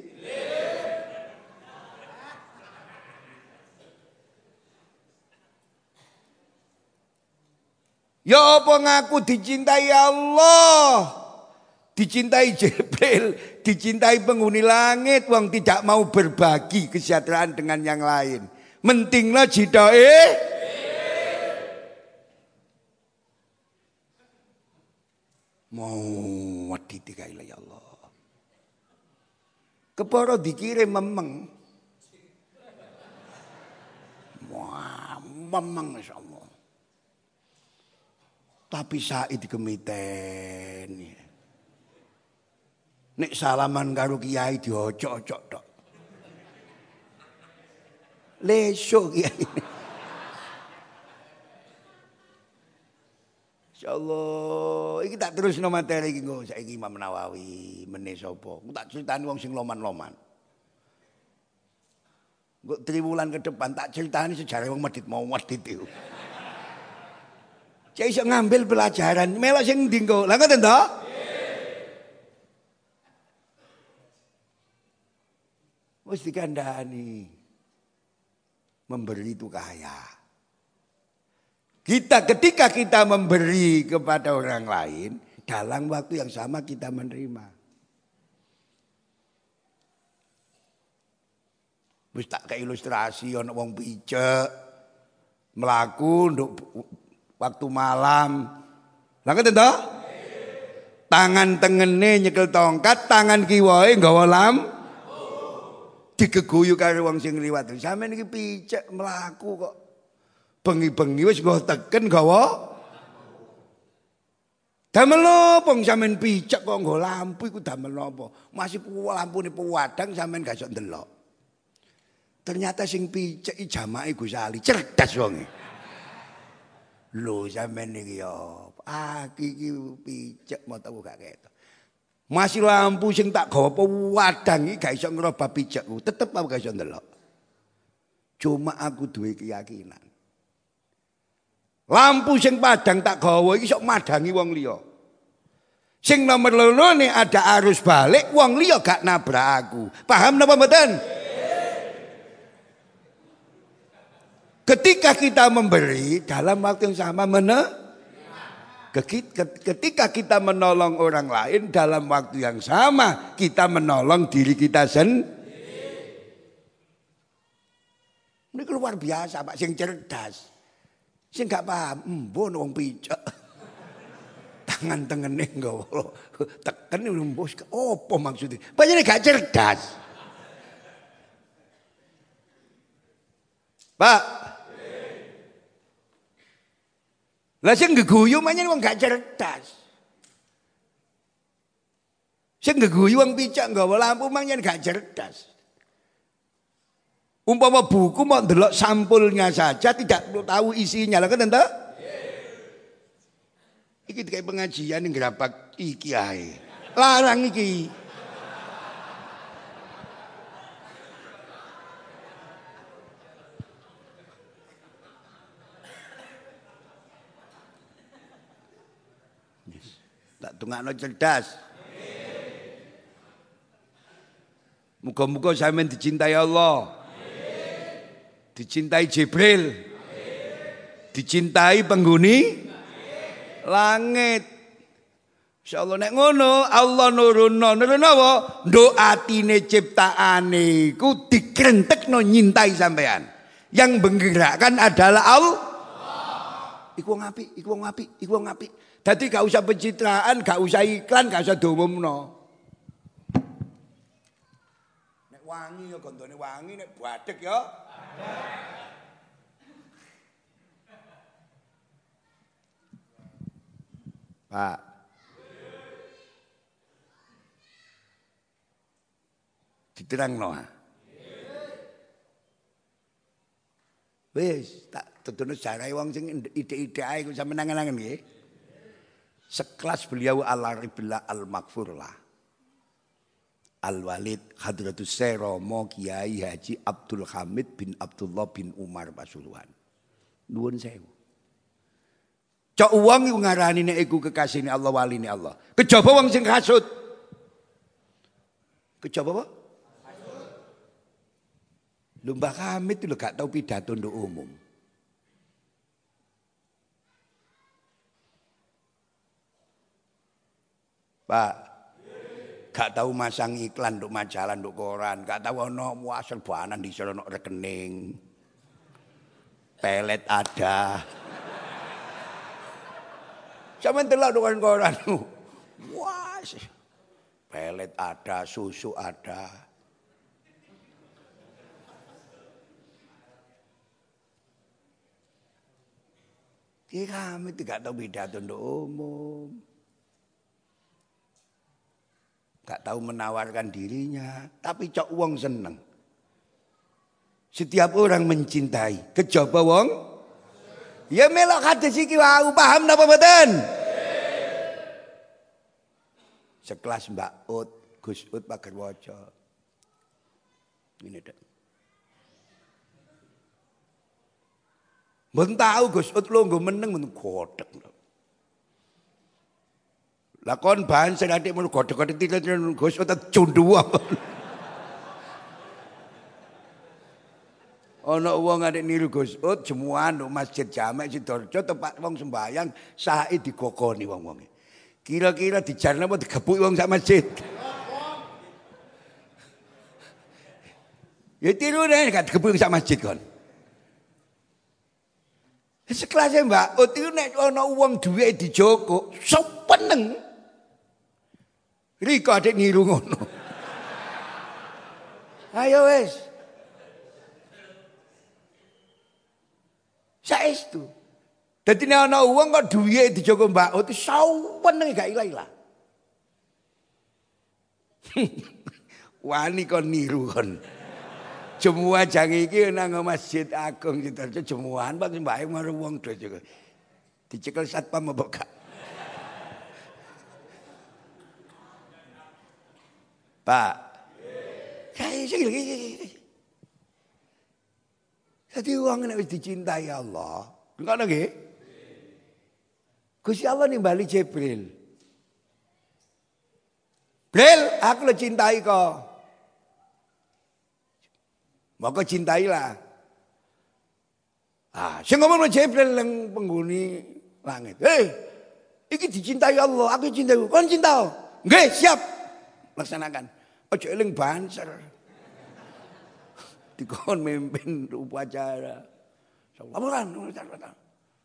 Ya apa ngaku dicintai Allah? Dicintai Jibril, dicintai penghuni langit, wong tidak mau berbagi kesejahteraan dengan yang lain. Mentinglah jidae Mau wedi tiga ya Allah. Keporo dikirim memeng. Wah, memeng Allah. Tapi saat dikemiten. Nek salaman karo kiai diocok-ocok tok. Lesok kiai. Insyaallah iki tak terusno materi iki nggo saiki Imam Nawawi meneh sapa. Ku tak critani wong sing loman-loman. Engko triwulan ke depan tak critani sejarah wong medit mau medit itu. Cek iso ngambil pelajaran, melok sing ndi engko. Lah ngoten to? Wis dikandani. Memberi itu kaya. Kita ketika kita memberi kepada orang lain, dalam waktu yang sama kita menerima. Wis tak ilustrasi ana wong picek melaku untuk waktu malam. Lah ngoten to? Tangan tengene nyekel tongkat, tangan kiwae nggawa lam. Digeguyu karo wong sing liwat. Sampeyan iki picek melaku kok bengi-bengi wis nggo teken gawa Damel napa sampean picek kok nggo lampu iku damel napa? Masih lampune pewadang sampean gak iso ndelok. Ternyata sing picek iki jamake Gus Ali, cerdas wonge. Lho sampean iki ya, aki iki picek mau tau gak ketok. Masih lampu sing tak gawa pewadang iki gak iso ngrobah picekku, tetep aku gak iso ndelok. Cuma aku duwe keyakinan. Lampu sing padang tak gawa iki sok madangi wong liya. Sing nomor loro nih ada arus balik, wong liya gak nabrak aku. Paham napa mboten? Ketika kita memberi dalam waktu yang sama mana? Ketika kita menolong orang lain dalam waktu yang sama kita menolong diri kita sendiri. Ini luar biasa Pak, sing cerdas. Sing gak paham, mbon wong picek. Tangan tengene nggawa. Teken mbos opo maksudnya? Banyak gak cerdas. Pak. Lah sing geguyu manyen wong gak cerdas. Sing geguyu wong picek nggawa lampu manyen gak cerdas. Umpama buku mau delok sampulnya saja tidak perlu tahu isinya lah kan entah? Iki kayak pengajian yang gerapak iki ae. Larang iki. Tak tungakno cerdas. Muka-muka saya dicintai Allah dicintai Jibril, dicintai penghuni langit. Insya Allah nek ngono Allah nurunno nurunno apa? Nduk atine ciptaane iku no nyintai sampean. Yang menggerakkan adalah Allah. Iku wong apik, iku wong apik, iku wong apik. Dadi gak usah pencitraan, gak usah iklan, gak usah diumumno. Nek wangi ya gondone wangi, nek badek ya Pak. Diterang no. Wis, tak tutuno jarai wong sing ide-ide ae ku sampeyan nangan-nangan nggih. Sekelas beliau Al-Ribillah Al-Maghfur lah. Al-Walid Hadratus Seromo Kiai Haji Abdul Hamid bin Abdullah bin Umar Pasuruan. Nuwun sewu. Cok uang iku ngarani nek iku kekasih Allah wali ini Allah. Kejaba wong sing kasut. Kejaba apa? Lumba Hamid itu lo gak tahu pidato untuk umum. Pak, gak tahu masang iklan untuk majalah untuk koran, gak tahu ono muasal banan di sana rekening. Pelet ada. Sama telah dengan koran. Wah, pelet ada, susu ada. Kami tidak tahu beda untuk umum. Gak tahu menawarkan dirinya, tapi cok uang seneng. Setiap orang mencintai, kejaba wong Ya melok hadis iki wau paham napa mboten? Sekelas Mbak Ut, Gus Ut Pager Waca. Ini dek. Mboten tahu Gus Ut longgo meneng men godhek. Lakon bahan sing adik mun godhek-godhek titik Gus Ut cundu Ana wong adik niru Gus Ut jemuan nang Masjid Jamek Sidoarjo tempat wong sembayang sae digokoni wong-wonge. Kira-kira dijarne apa digebuk wong sak masjid. Ya tiru nih gak digebuk sak masjid kon. Sekelasnya Mbak Ut itu nek ana wong duwe dijoko, sopeneng. Riko adik niru ngono. Ayo wes. Saestu. Dadi nek ana wong kok duwe dijogo Mbak Ut sawen gak ilah-ilah. Wani kon niru kon. Jemua jang iki nang Masjid Agung Sidoarjo jemuan Pak wong do Dicekel satpam apa gak? Pak. Jadi uang ini dicintai Allah. Enggak lagi. Gusti Allah nimbali Jibril. Bril, aku lo cintai kau. Maka cintailah. Ah, sing ngomong Jibril yang penghuni langit. Hei, iki dicintai Allah, aku cintai. Kon cinta? Nggih, siap. Laksanakan. Ojo eling banser. Dikon mimpin upacara. Laporan.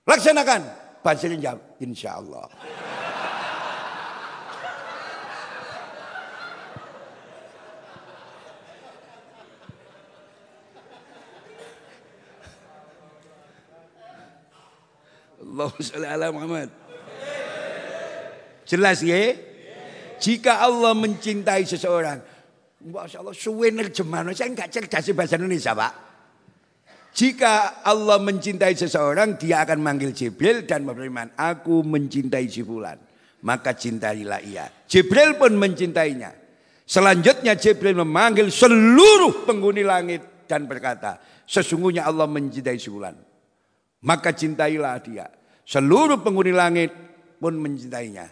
Laksanakan. Banser jawab, insya Allah. Allahumma sholli ala Muhammad. Jelas ya? Jika Allah mencintai seseorang, Masya Allah, suwe nerjemahan. Saya enggak cerdas bahasa Indonesia, Pak. Jika Allah mencintai seseorang, dia akan manggil Jibril dan berfirman, aku mencintai si fulan. Maka cintailah ia. Jibril pun mencintainya. Selanjutnya Jibril memanggil seluruh penghuni langit dan berkata, sesungguhnya Allah mencintai si fulan. Maka cintailah dia. Seluruh penghuni langit pun mencintainya.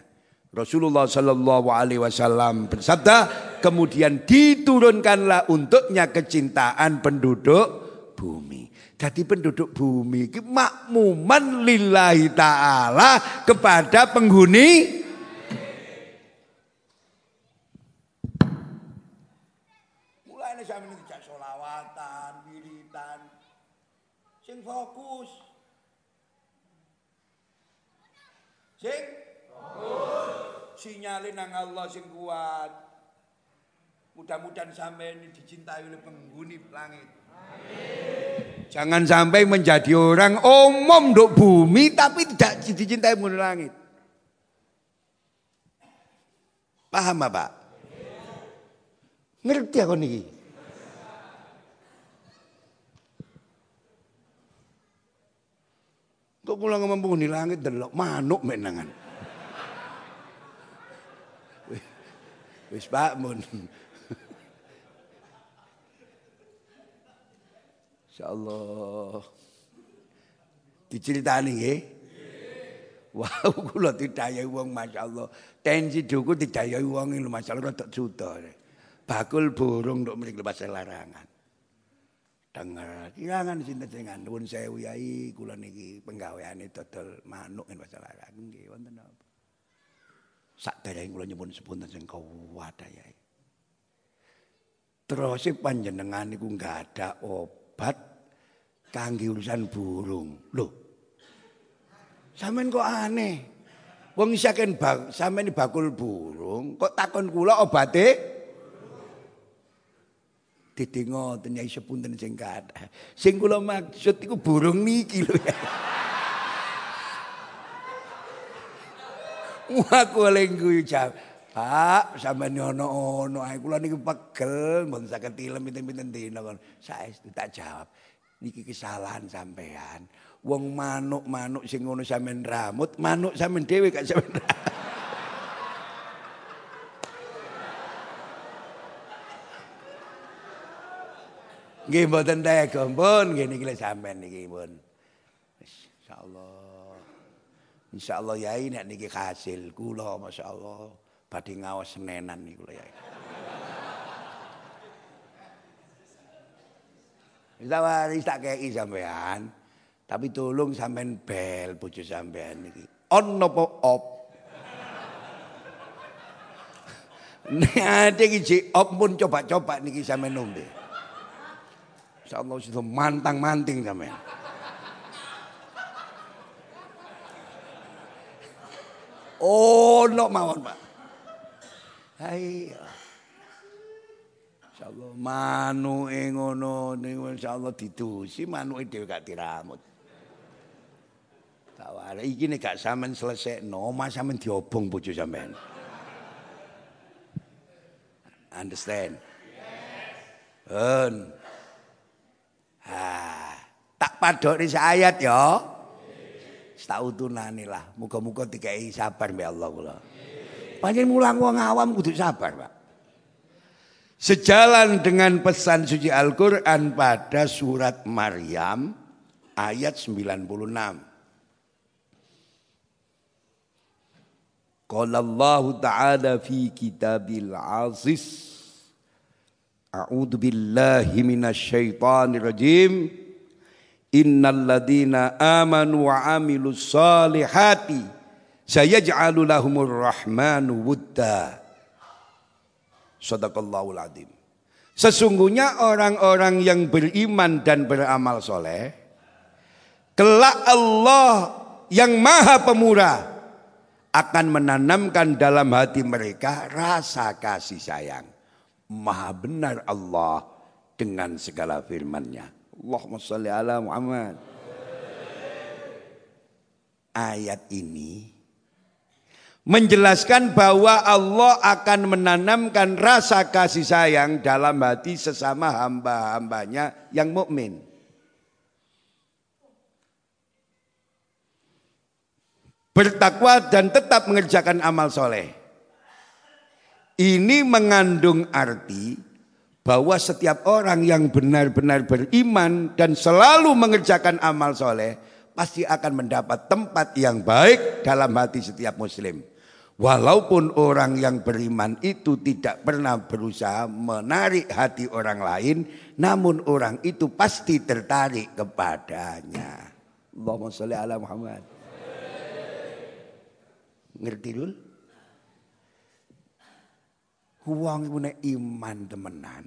Rasulullah Shallallahu Alaihi Wasallam bersabda, kemudian diturunkanlah untuknya kecintaan penduduk bumi. Jadi penduduk bumi makmuman lillahi ta'ala kepada penghuni Mulai ini saya tidak solawatan, wiritan, sing fokus. Sing sinyalin nang Allah sing kuat. Mudah-mudahan sampai ini dicintai oleh penghuni langit. Amin. Jangan sampai menjadi orang umum untuk bumi tapi tidak dicintai penghuni langit. Paham Bapak? Ngerti aku nih? Kok kula ngomong penghuni langit delok manuk menangan. Wis Pak mun. Insyaallah. Diceritani nggih. Wow, kula didayai wong masyaallah. Tensi duku didayai wong lho masyaallah rada juta. Bakul burung nduk mriki lepas larangan. denger kirangan sinten sing nuwun sewu yai kula niki penggaweane dodol manuk ing masalah nggih wonten apa sak dereng kula nyuwun sepunten sing kuwat yai terus panjenengan niku enggak ada obat kangge urusan burung lho sampean kok aneh wong isaken sampean bakul burung kok takon kula obate Dede ngoten nyai sepunten sing kathah. Sing kula maksud iku burung niki lho. Oleh guyu jawab. Pak, sampeyan ono-ono ae kula niki pegel mboten saged tilem pinten-pinten dina kon. Saestu tak jawab. Niki kesalahan sampean. Wong manuk-manuk sing ngono sampean ramut, manuk sampean dhewe gak sampean. Nggih mboten tega pun nggih niki sampean niki pun. Insyaallah. Insyaallah yai nek niki hasil kula masyaallah badhe ngaos senenan niku yai. Zawari tak kei sampean. Tapi tolong sampean bel bojo sampean niki. On napa op? Nek ade iki op pun coba-coba niki sampean nombe. Insyaallah sudah mantang-manting sampean. Oh, no mawon, Pak. Hai. Insyaallah manuke ngono niku insyaallah didusi manuke dhewe gak diramut. Tak wale iki nek gak sampean selesekno, mas sampean diobong bojo sampean. Understand? Yes. Ha, tak padoni ayat ya. Tak utunane lah. Muga-muga dikai sabar mbek Allah kula. Panjen mulang wong awam kudu sabar, Pak. Sejalan dengan pesan suci Al-Quran pada surat Maryam ayat 96. Qala Allah Ta'ala fi kitabil aziz. A'udzu billahi minasyaitonir rajim. Innal ladina amanu wa amilus salihati sayaj'alu lahumur rahmanu wudda. Sadaqallahul azim. Sesungguhnya orang-orang yang beriman dan beramal soleh, kelak Allah yang maha pemurah akan menanamkan dalam hati mereka rasa kasih sayang. Maha benar Allah dengan segala firman-Nya. Allahumma salli ala Muhammad. Ayat ini menjelaskan bahwa Allah akan menanamkan rasa kasih sayang dalam hati sesama hamba-hambanya yang mukmin. Bertakwa dan tetap mengerjakan amal soleh. Ini mengandung arti bahwa setiap orang yang benar-benar beriman dan selalu mengerjakan amal soleh pasti akan mendapat tempat yang baik dalam hati setiap muslim. Walaupun orang yang beriman itu tidak pernah berusaha menarik hati orang lain, namun orang itu pasti tertarik kepadanya. Allahumma sholli ala Muhammad. Ngerti dul? Wong iku nek iman temenan.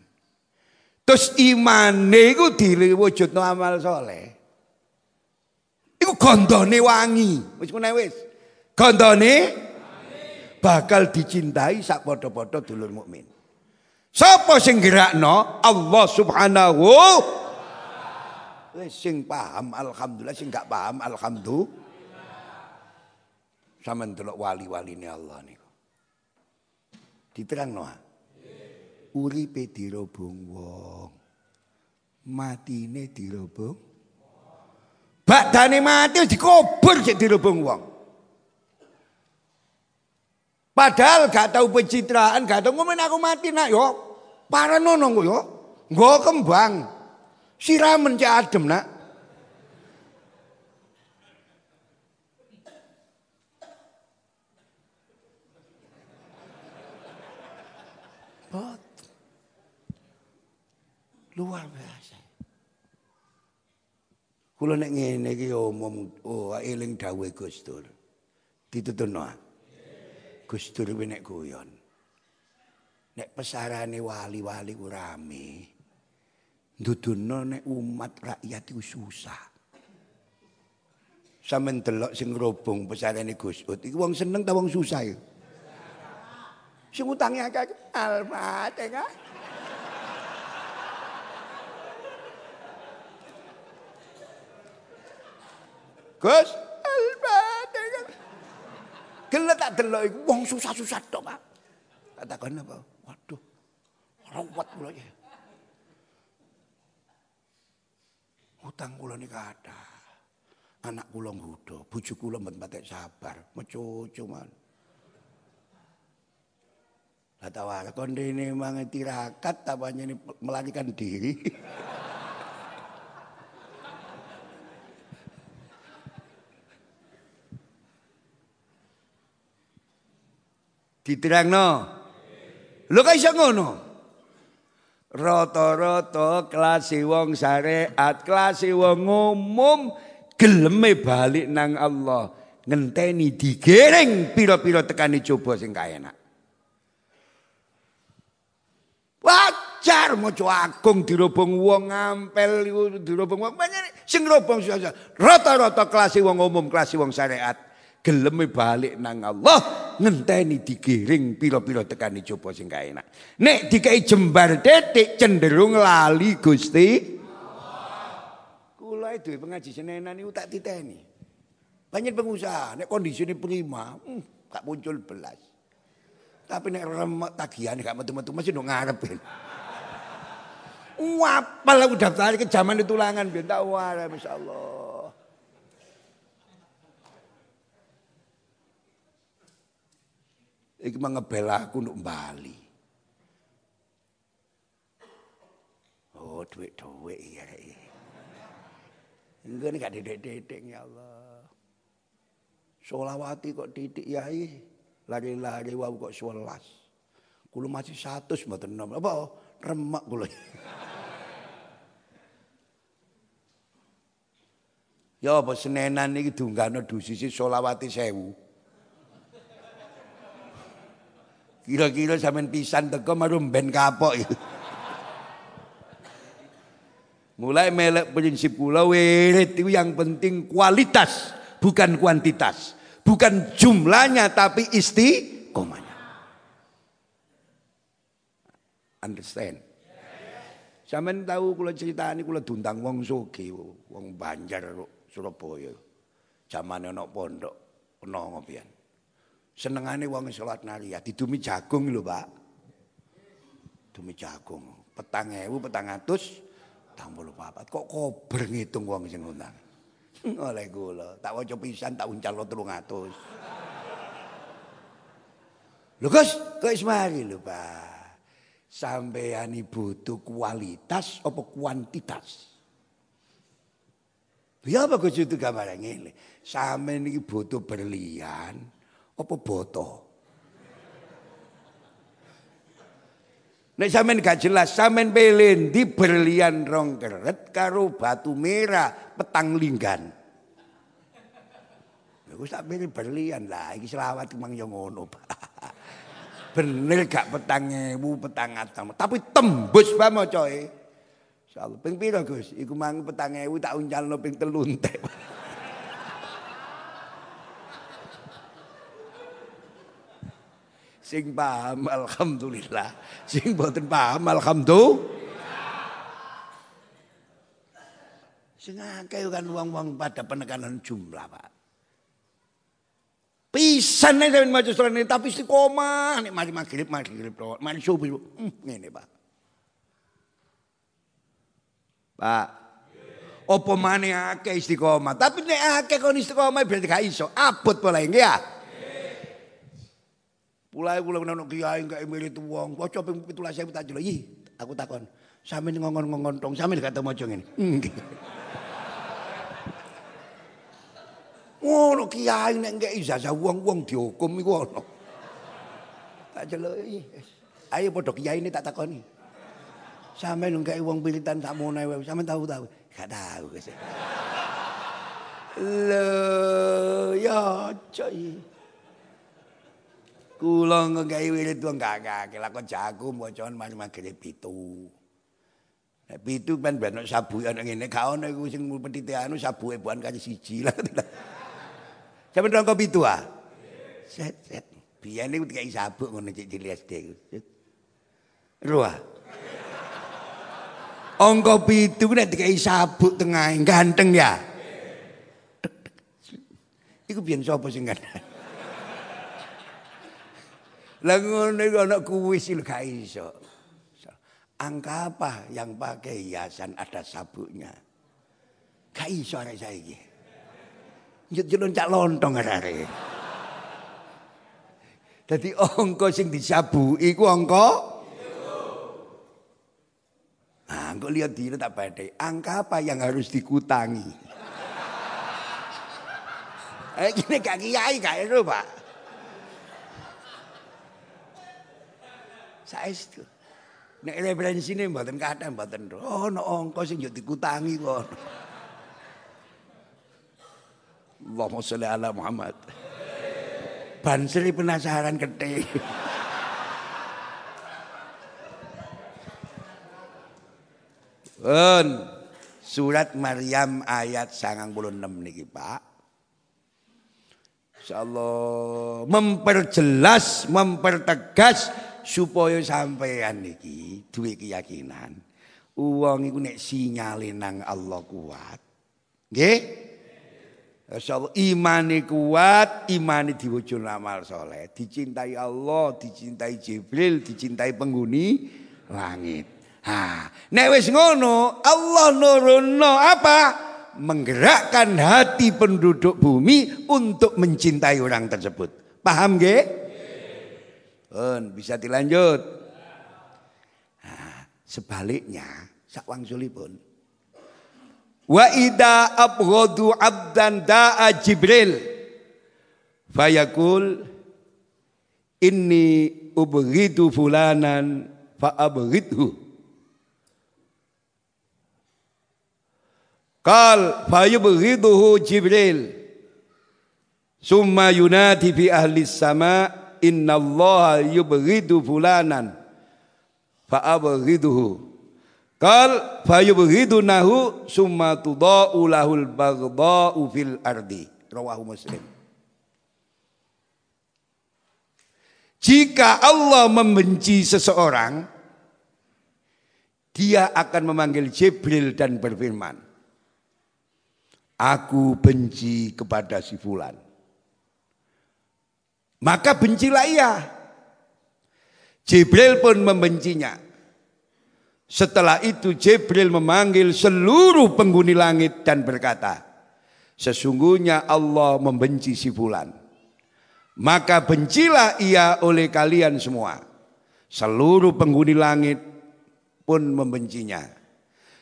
Terus imane iku diwujudno amal soleh. Iku gondone wangi. Wis wis. Gondone bakal dicintai sak padha-padha dulur mukmin. Sapa sing gerakno? Allah Subhanahu Wis sing paham alhamdulillah sing gak paham alhamdulillah. Sampeyan delok wali-waline Allah niku. Diterangno. Uripe dirobong wong. Matine dirobong. Badane mati dikubur sik dirobong wong. Padahal gak tahu pencitraan, gak tahu ngomongin aku mati nak yo. Paranono yo. Nggo kembang. Siramen cek adem nak. Bot. Luar biasa. Kula nek ngene iki umum oh eling dawuh Gus Dur. Dituturno. Gus Dur nek guyon. Nek pesarane wali-wali ku rame. Ndudono nek umat rakyat iku susah. Sampeyan delok sing ngrobong pesarane Gus Ud iku wong seneng ta wong susah iku? Sing utange akeh Al-Fatihah. Gus Gele tak delok iku wong susah-susah tok, Pak. Tak takon apa? Waduh. Rawat kula ya. Utang kula niki. Anak kula nggodha, bojo kula mboten patek sabar, mecucu man. Lah tawar kondene mang tirakat apa melarikan diri. Diterangno. Lho kok iso ngono? Rata-rata kelas wong syariat, kelas wong umum geleme balik nang Allah. Ngenteni digereng pira-pira tekani coba sing kaenak. Wajar maca agung dirobong wong ngampel dirobong wong banyak sing robong rata-rata kelas wong umum kelas wong syariat geleme balik nang Allah ngenteni digiring pira-pira tekani coba sing enak. Nek dikai jembar detik cenderung lali Gusti Kula duwe pengaji senenan niku tak titeni. Banyak pengusaha nek kondisine prima, hmm, gak muncul belas. Tapi nek remek tagihan gak metu-metu masih ndok ngarep. Wapal aku daftar ke zaman tulangan biar tak wara masyaallah. Iki mengebel aku untuk Bali. Oh, duit-duit iya. Enggak gak dedek-dedek ya Allah. Solawati kok titik yai. Lari-lari wau kok 11. Kula masih 100 mboten nom. Apa remek kula. Ya apa senenan iki dunggane dusisi solawati sewu. Kira-kira sampean pisan teko marum ben kapok itu. Mulai melek prinsip kula wirid itu yang penting kualitas bukan kuantitas. Bukan jumlahnya tapi istiqomahnya. Understand? Sampeyan tahu kula critani kula dundang wong sugih, wong Banjar Surabaya. Zamane ana pondok, ana ngopian. Senengane wong salat naria didumi jagung lho, Pak. Dumi jagung. Petang ewu, petang atus, tambah papat. Kok kober ngitung wong sing ngundang. Oleh kula, tak waca pisan tak uncal lo 300. Lho Gus, kok ismari lho, Pak. Butuh kualitas apa kuantitas? Ya apa Gus itu gambar ngene. Sampeyan iki butuh berlian apa boto? Nek sampean gak jelas, sampean pelen di berlian rong keret karo batu merah petang linggan. Aku tak pilih berlian lah, iki selawat mang yo ngono. Bener gak petang ewu, petang atam. Tapi tembus Pak coy. Insyaallah ping pira Gus? Iku mang petang ewu tak uncalno ping telu entek. Sing paham alhamdulillah. Sing boten paham alhamdulillah. Sing akeh kan wong-wong pada penekanan jumlah, Pak. Pisan nek sampeyan maca surat ini tapi istiqomah nek mari maghrib maghrib mari subuh hmm, ngene Pak. Pak. Apa maneh akeh istiqomah tapi nek akeh kon istiqomah berarti gak iso abot pola ya. Mulai kula menawa kiai gak milih wong waca ping 17.000 tak jelok. aku takon. Sampeyan ngongon-ngongon tong sampeyan gak tau maca ngene. Ngono kiai nek ngek ijazah wong-wong dihukum iku ono. Tak jeluki. Ayo padha kiai ini tak takoni. Sampeyan ngek wong pilitan tak mono wae. Sampeyan tahu tahu? Gak guys. Lho, ya coy. Kula nggawe wirid wong gak gak lakon jago macan mari magrib pitu. Nek pitu ben ben sabuke ngene gak ono iku sing petite anu sabuke buan kali siji lah. Sampe nang kopi tua. Set set. Biyen niku dikai sabuk ngono cek cilik SD iku. Ruah. Angka pitu nek dikai sabuk tengah ganteng ya. Iku biyen sapa sing ganteng? Lah ngono iku ana kuwis lho gak iso. Angka apa yang pakai hiasan ada sabuknya? Gak iso arek saiki. Jelon cak lontong arek. Dadi angka sing disabuki ku angka Nah, kok lihat diri tak badai. Angka apa yang harus dikutangi? eh, gini gak kiai gak itu, Pak. Saya itu. Nek referensi ini mboten kadang mboten. Oh, no angka sing yo dikutangi kok. Allahumma sholli ala Muhammad. Bansri penasaran gede. Un, surat Maryam ayat 96 niki Pak. Insyaallah memperjelas, mempertegas supaya sampean niki duwe keyakinan. Uang iku nek sinyale nang Allah kuat. Nggih? Insyaallah imani kuat, imani diwujud amal soleh. Dicintai Allah, dicintai Jibril, dicintai penghuni langit. Ha, nek wis ngono, Allah nurono apa? Menggerakkan hati penduduk bumi untuk mencintai orang tersebut. Paham nggih? Pun bisa dilanjut. Nah, sebaliknya, sak wangsulipun Wa ida abghadu abdan da'a Jibril fayakul Inni ubghidu fulanan fa'abghidhu. Qal fayubghiduhu Jibril. Summa yunadi fi ahli sama inna Allah yubghidu fulanan fa'abghiduhu. Qal nahu summa tudau lahul baghdau fil ardi. Rawahu Muslim. Jika Allah membenci seseorang, dia akan memanggil Jibril dan berfirman, Aku benci kepada si fulan. Maka bencilah ia. Jibril pun membencinya. Setelah itu Jibril memanggil seluruh penghuni langit dan berkata, Sesungguhnya Allah membenci si fulan. Maka bencilah ia oleh kalian semua. Seluruh penghuni langit pun membencinya.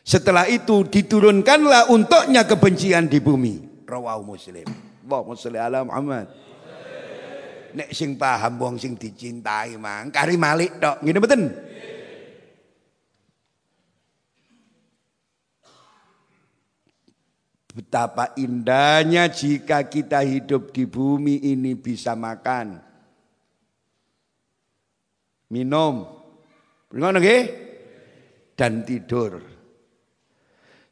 Setelah itu diturunkanlah untuknya kebencian di bumi. Rawahu Muslim. Allahumma sholli ala Muhammad. Nek sing paham wong sing dicintai mang kari malik tok. Ngene mboten? Betapa indahnya jika kita hidup di bumi ini bisa makan, minum, dan tidur.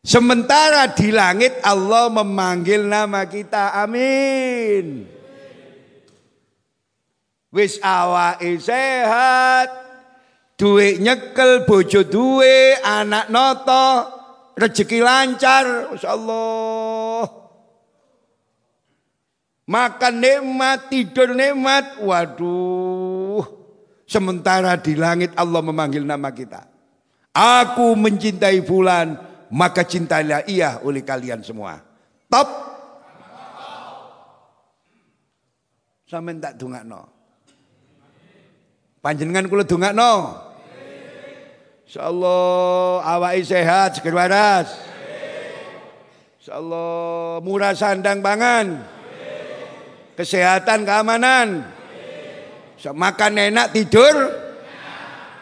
Sementara di langit Allah memanggil nama kita. Amin. Wis awake sehat, duit nyekel, bojo duwe, anak noto, rezeki lancar, Masya Allah. Makan nikmat, tidur nikmat, waduh. Sementara di langit Allah memanggil nama kita. Aku mencintai fulan, maka cintailah ia oleh kalian semua. Top. Sampai tak no. Panjenengan kula no. Insyaallah awak sehat seger waras. Insyaallah murah sandang pangan. Kesehatan keamanan. Makan enak tidur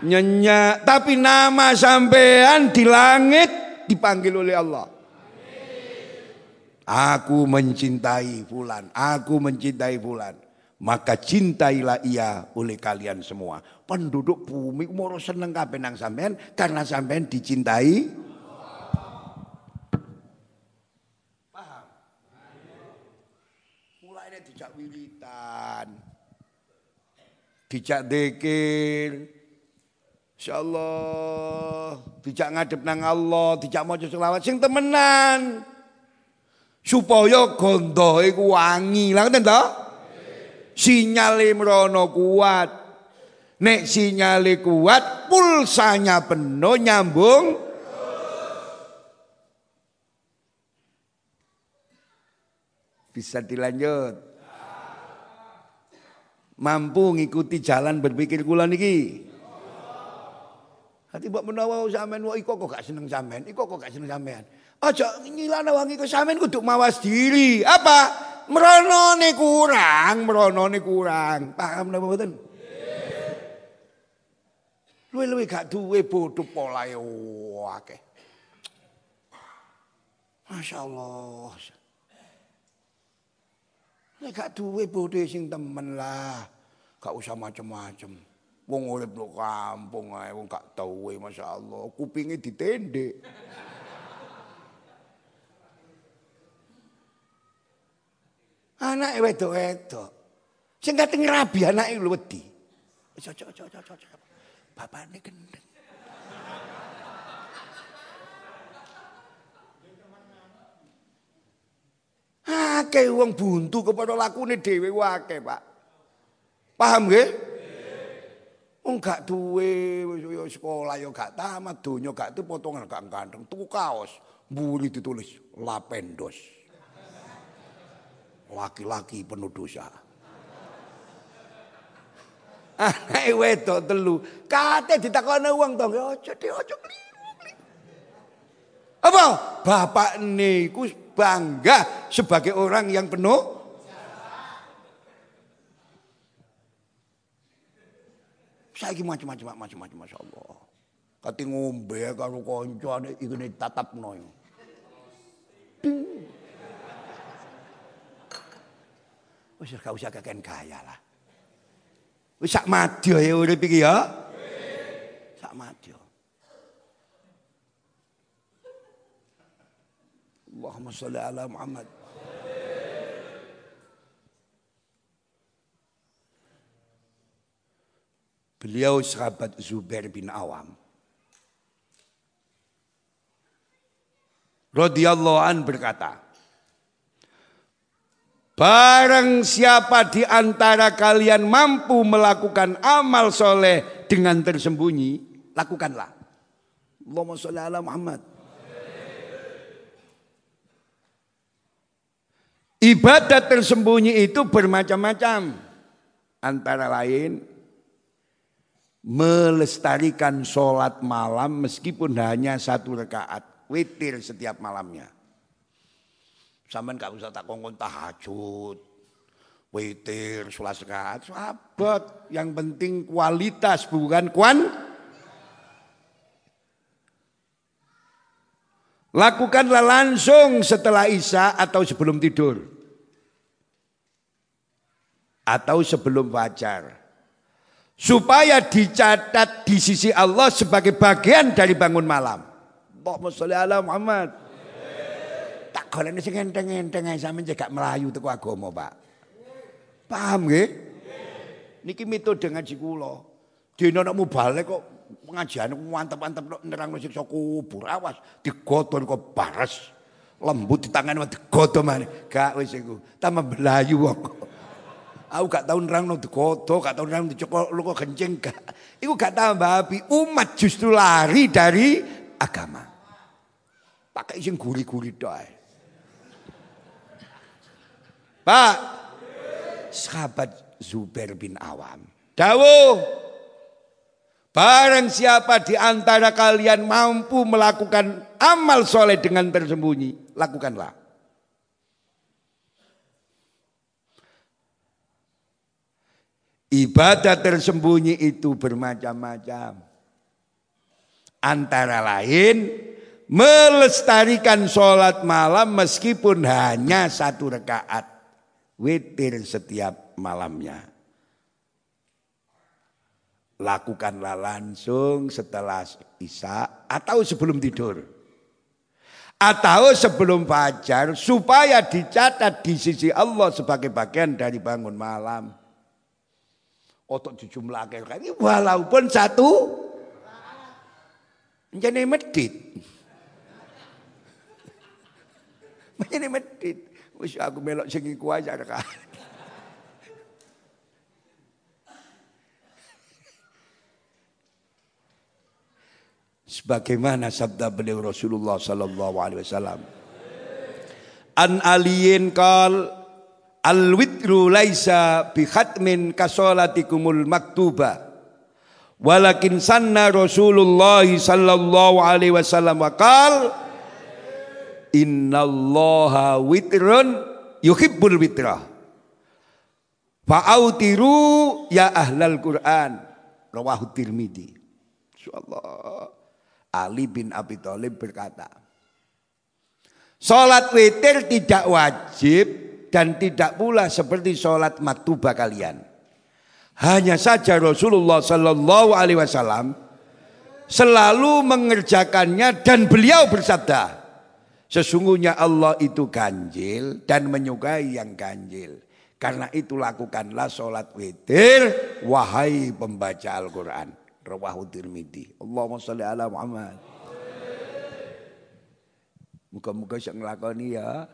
nyenyak tapi nama sampean di langit dipanggil oleh Allah. Aku mencintai fulan, aku mencintai fulan maka cintailah ia oleh kalian semua. Penduduk bumi moro seneng kabeh nang sampean karena sampean dicintai. Paham? Mulai dijak wiritan. Dijak dekir. Insyaallah dijak ngadep nang Allah, dijak maca selawat sing temenan. Supaya gondo iku wangi. Lah ngoten? Sinyale mrono kuat. Nek sinyale kuat, pulsanya penuh nyambung. Bisa dilanjut. Mampu ngikuti jalan berpikir kula niki. Hati mbok menawa sampean iko kok gak seneng sampean, iko kok gak seneng sampean. Aja ngilana wangi ke sampean kudu mawas diri. Apa? Meronone kurang, meronone kurang. Paham napa mboten? Luwe-luwe gak duwe bodoh polahe akeh. Masya Allah. Nek gak duwe bodoh sing temen lah. Gak usah macem-macem. Wong urip lo kampung ae wong gak tau Masya Allah. Kupinge ditendek. Anak wedok-wedok. Sing kate ngrabi anake lho wedi. Bapakne gendeng. Akeh wong buntu kepada lakune dhewe akeh, Pak. Paham nggih? Wong gak duwe sekolah yo gak tamat, donya gak tuh potongan gak ganteng, tuku kaos, mburi ditulis Lapendos laki-laki penuh dosa. Anak wedok telu, kate ditakoni wong to, aja de aja Apa? Bapak niku bangga sebagai orang yang penuh Saiki macam-macam macam-macam masyaallah. Kati ngombe karo kancane ikune tatapno. Wis gak usah kakek kaya lah. Wis sak madya ya urip iki ya. Sak madya. Allahumma sholli ala Muhammad. Beliau sahabat Zubair bin Awam. radhiyallahu an berkata, Barang siapa di antara kalian mampu melakukan amal soleh dengan tersembunyi, lakukanlah. Allahumma sholli ala Muhammad. Ibadat tersembunyi itu bermacam-macam. Antara lain, melestarikan sholat malam meskipun hanya satu rakaat witir setiap malamnya. Sampai gak usah tak kongkon tahajud, witir, sholat sekat, sahabat. Yang penting kualitas bukan kuan. Lakukanlah langsung setelah Isya atau sebelum tidur. Atau sebelum fajar. Supaya dicatat di sisi Allah sebagai bagian dari bangun malam. Allahumma sholli ala Muhammad. Golekne sing enteng-enteng ae sampeyan cek gak melayu teko agama, Pak. Paham nggih? Niki metode ngaji kula. Dene nek balik kok pengajian mantep-mantep nerangno siksa kubur. Awas digodon kok bares. Lembut di tangan digodo maneh. Gak wis iku. Tambah melayu kok. Aku gak tau nerangno digodo, gak tau nerangno dicokol lu kok kencing gak. Iku gak tambah api. Umat justru lari dari agama. Pakai sing guri-guri doa. Pak, sahabat Zubair bin Awam. Dawo, barang siapa di antara kalian mampu melakukan amal soleh dengan tersembunyi, lakukanlah. Ibadah tersembunyi itu bermacam-macam. Antara lain melestarikan sholat malam meskipun hanya satu rakaat witir setiap malamnya. Lakukanlah langsung setelah isya atau sebelum tidur. Atau sebelum fajar supaya dicatat di sisi Allah sebagai bagian dari bangun malam. Otot dijumlahkan walaupun satu jadi medit. Ini medit. Wis aku melok sing iku aja kan. Sebagaimana sabda beliau Rasulullah sallallahu alaihi wasallam. An aliyin kal al witru laisa bi khatmin kasolatikumul maktuba. Walakin sanna Rasulullah sallallahu alaihi wasallam wa qala Innallaha witrun yuhibbul witrah. Fa'autiru ya ahlal Quran. Rawahu Tirmidzi. Insyaallah. Ali bin Abi Thalib berkata, Salat witir tidak wajib dan tidak pula seperti salat maktuba kalian. Hanya saja Rasulullah Sallallahu Alaihi Wasallam selalu mengerjakannya dan beliau bersabda, Sesungguhnya Allah itu ganjil dan menyukai yang ganjil. Karena itu lakukanlah sholat witir wahai pembaca Al-Quran. Rawahu Tirmidhi. Allahumma salli ala Muhammad. Muka-muka bisa ngelakoni ya.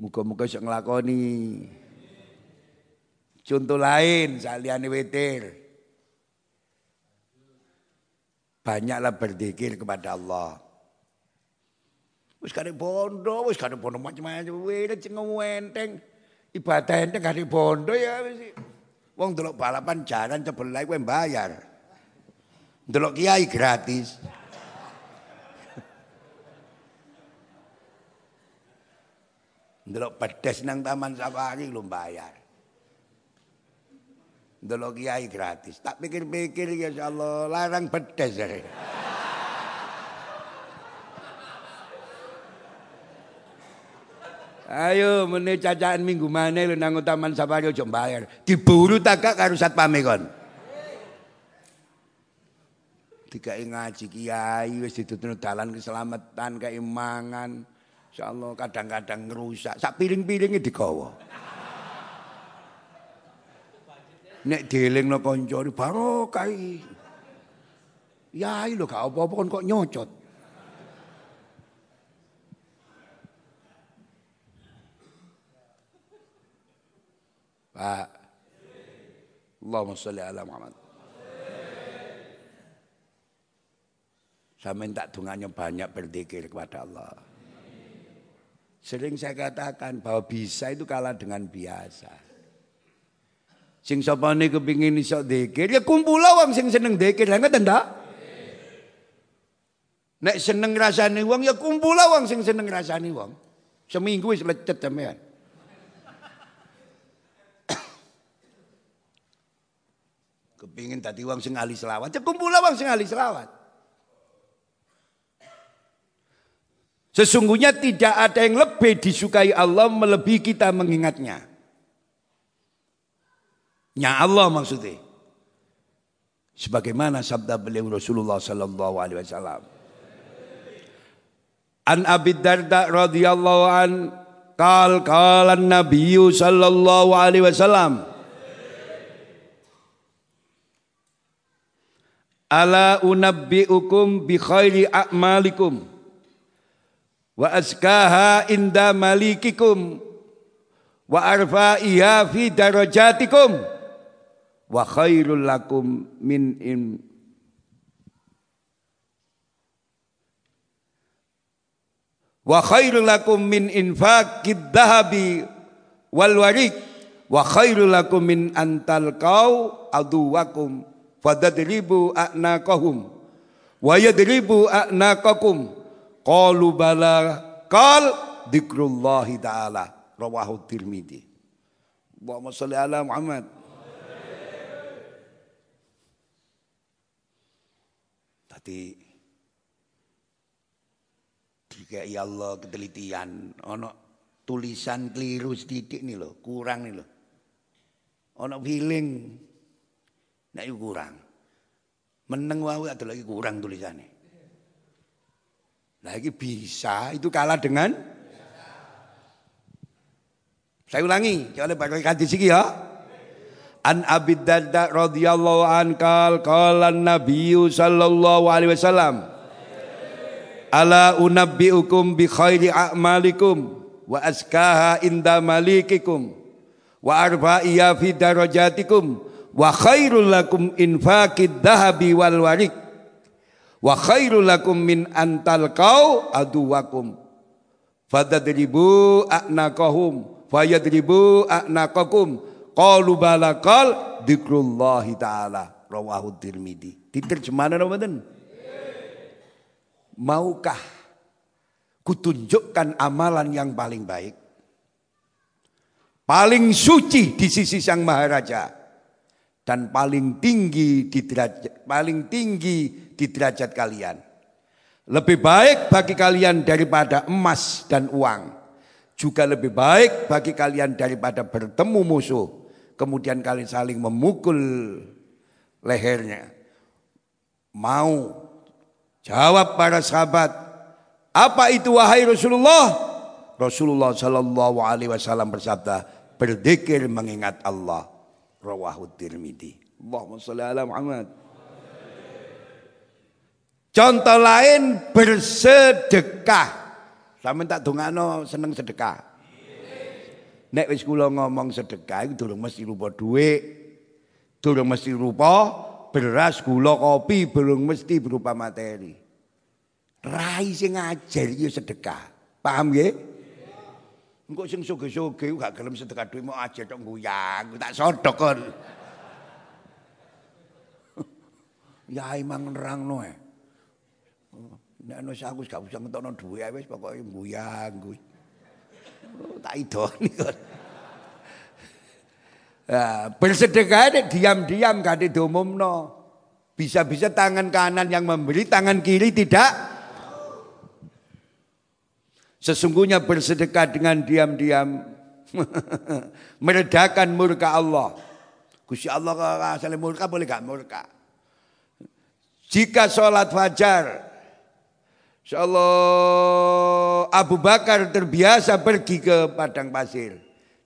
Muka-muka bisa ngelakoni. Contoh lain saliani witir. Banyaklah berzikir kepada Allah. Wis kare bondo, wis kare bondo macam-macam. Wis cengeng enteng. Ibadah enteng kare bondo ya wis. Wong delok balapan jalan sebelah kowe bayar. Delok kiai gratis. Delok pedes nang Taman Safari lu bayar. Ndelok kiai gratis. Tak pikir-pikir ya Allah larang pedes ya. Ayo meneh cacaan minggu mana lu nang Taman Safari aja bayar. Diburu tagak karo satpame kon. Dikai ngaji kiai wis ditutur dalan keselamatan kayak mangan. Insyaallah kadang-kadang ngerusak. Sak piring-piringe digawa. Nek dielingno kanca barokah. Yai lho gak apa-apa kok nyocot. Pak. Allahumma sholli ala Muhammad. Saya minta dunganya banyak berzikir kepada Allah. Sering saya katakan bahwa bisa itu kalah dengan biasa. Sing sapa ini kepingin iso dzikir ya kumpul wong sing seneng dzikir lha ngoten? Nek seneng rasane wong ya kumpul wong sing seneng rasane wong. Seminggu wis lecet sampean. Kepingin tadi wong sing ahli selawat, ya kumpul wong sing ahli selawat. Sesungguhnya tidak ada yang lebih disukai Allah melebihi kita mengingatnya. Nya Allah maksudnya. Sebagaimana sabda beliau Rasulullah sallallahu alaihi wasallam. An Abi Darda radhiyallahu an qal qala an-nabiy sallallahu alaihi wasallam Ala unabbi'ukum bi khairi a'malikum. Wa askaha inda malikikum. Wa arfa'iha fi darajatikum. Wa khairul lakum min in wa khairul lakum min infaqid dahabi wal warik. Wa khairul lakum min antal kau aduwakum fadadribu a'naqahum. Wa yadribu a'naqakum. Qalu bala qal dzikrullahi taala. Rawahu tirmidzi Allahumma shalli ala Muhammad. Tadi dikai Allah ketelitian. Ono tulisan keliru sedikit nih loh kurang nih loh ono feeling Nek kurang. Meneng wae ada lagi kurang tulisannya. Lagi bisa itu kalah dengan saya ulangi, coba pakai hadis iki ya. An Abi Darda radhiyallahu an qal qala Nabi sallallahu alaihi wasallam Ala unabbiukum bi khairi a'malikum wa askaha inda malikikum wa arba'iya fi darajatikum wa khairul lakum infaqid dahabi wal warik. Wa khairul lakum min antal kau aduwakum. Fadadribu a'naqahum fayadribu a'naqakum. Qalu balakal dzikrullahi taala. Rawahu tirmidzi diterjemahkan apa mboten? Maukah kutunjukkan amalan yang paling baik? Paling suci di sisi sang maharaja dan paling tinggi di derajat paling tinggi di derajat kalian. Lebih baik bagi kalian daripada emas dan uang. Juga lebih baik bagi kalian daripada bertemu musuh. Kemudian kalian saling memukul lehernya. Mau jawab para sahabat, apa itu wahai Rasulullah? Rasulullah Alaihi Wasallam bersabda, berzikir mengingat Allah rawahu Tirmidzi. Allahumma sholli ala Muhammad. Contoh lain bersedekah. Sampe tak dongano seneng sedekah. Nek wis kula ngomong sedekah itu durung mesti rupa duit, durung mesti rupa beras, gula, kopi, belum mesti berupa materi. Rai sing ngajar iki sedekah. Paham nggih? Engko sing soge-soge gak gelem sedekah duit mau aja tok guyang, tak sodok kon. ya emang nerangno e. Nek ana aku gak usah ngetokno duit wis pokoke guyang. Oh, tak idoni kon. Ya, bersedekah diam-diam gak diumumno. Bisa-bisa tangan kanan yang memberi, tangan kiri tidak. Sesungguhnya bersedekah dengan diam-diam meredakan murka Allah. Gusti Allah kalau murka boleh gak murka. Jika sholat fajar, Allah Abu Bakar terbiasa pergi ke padang pasir.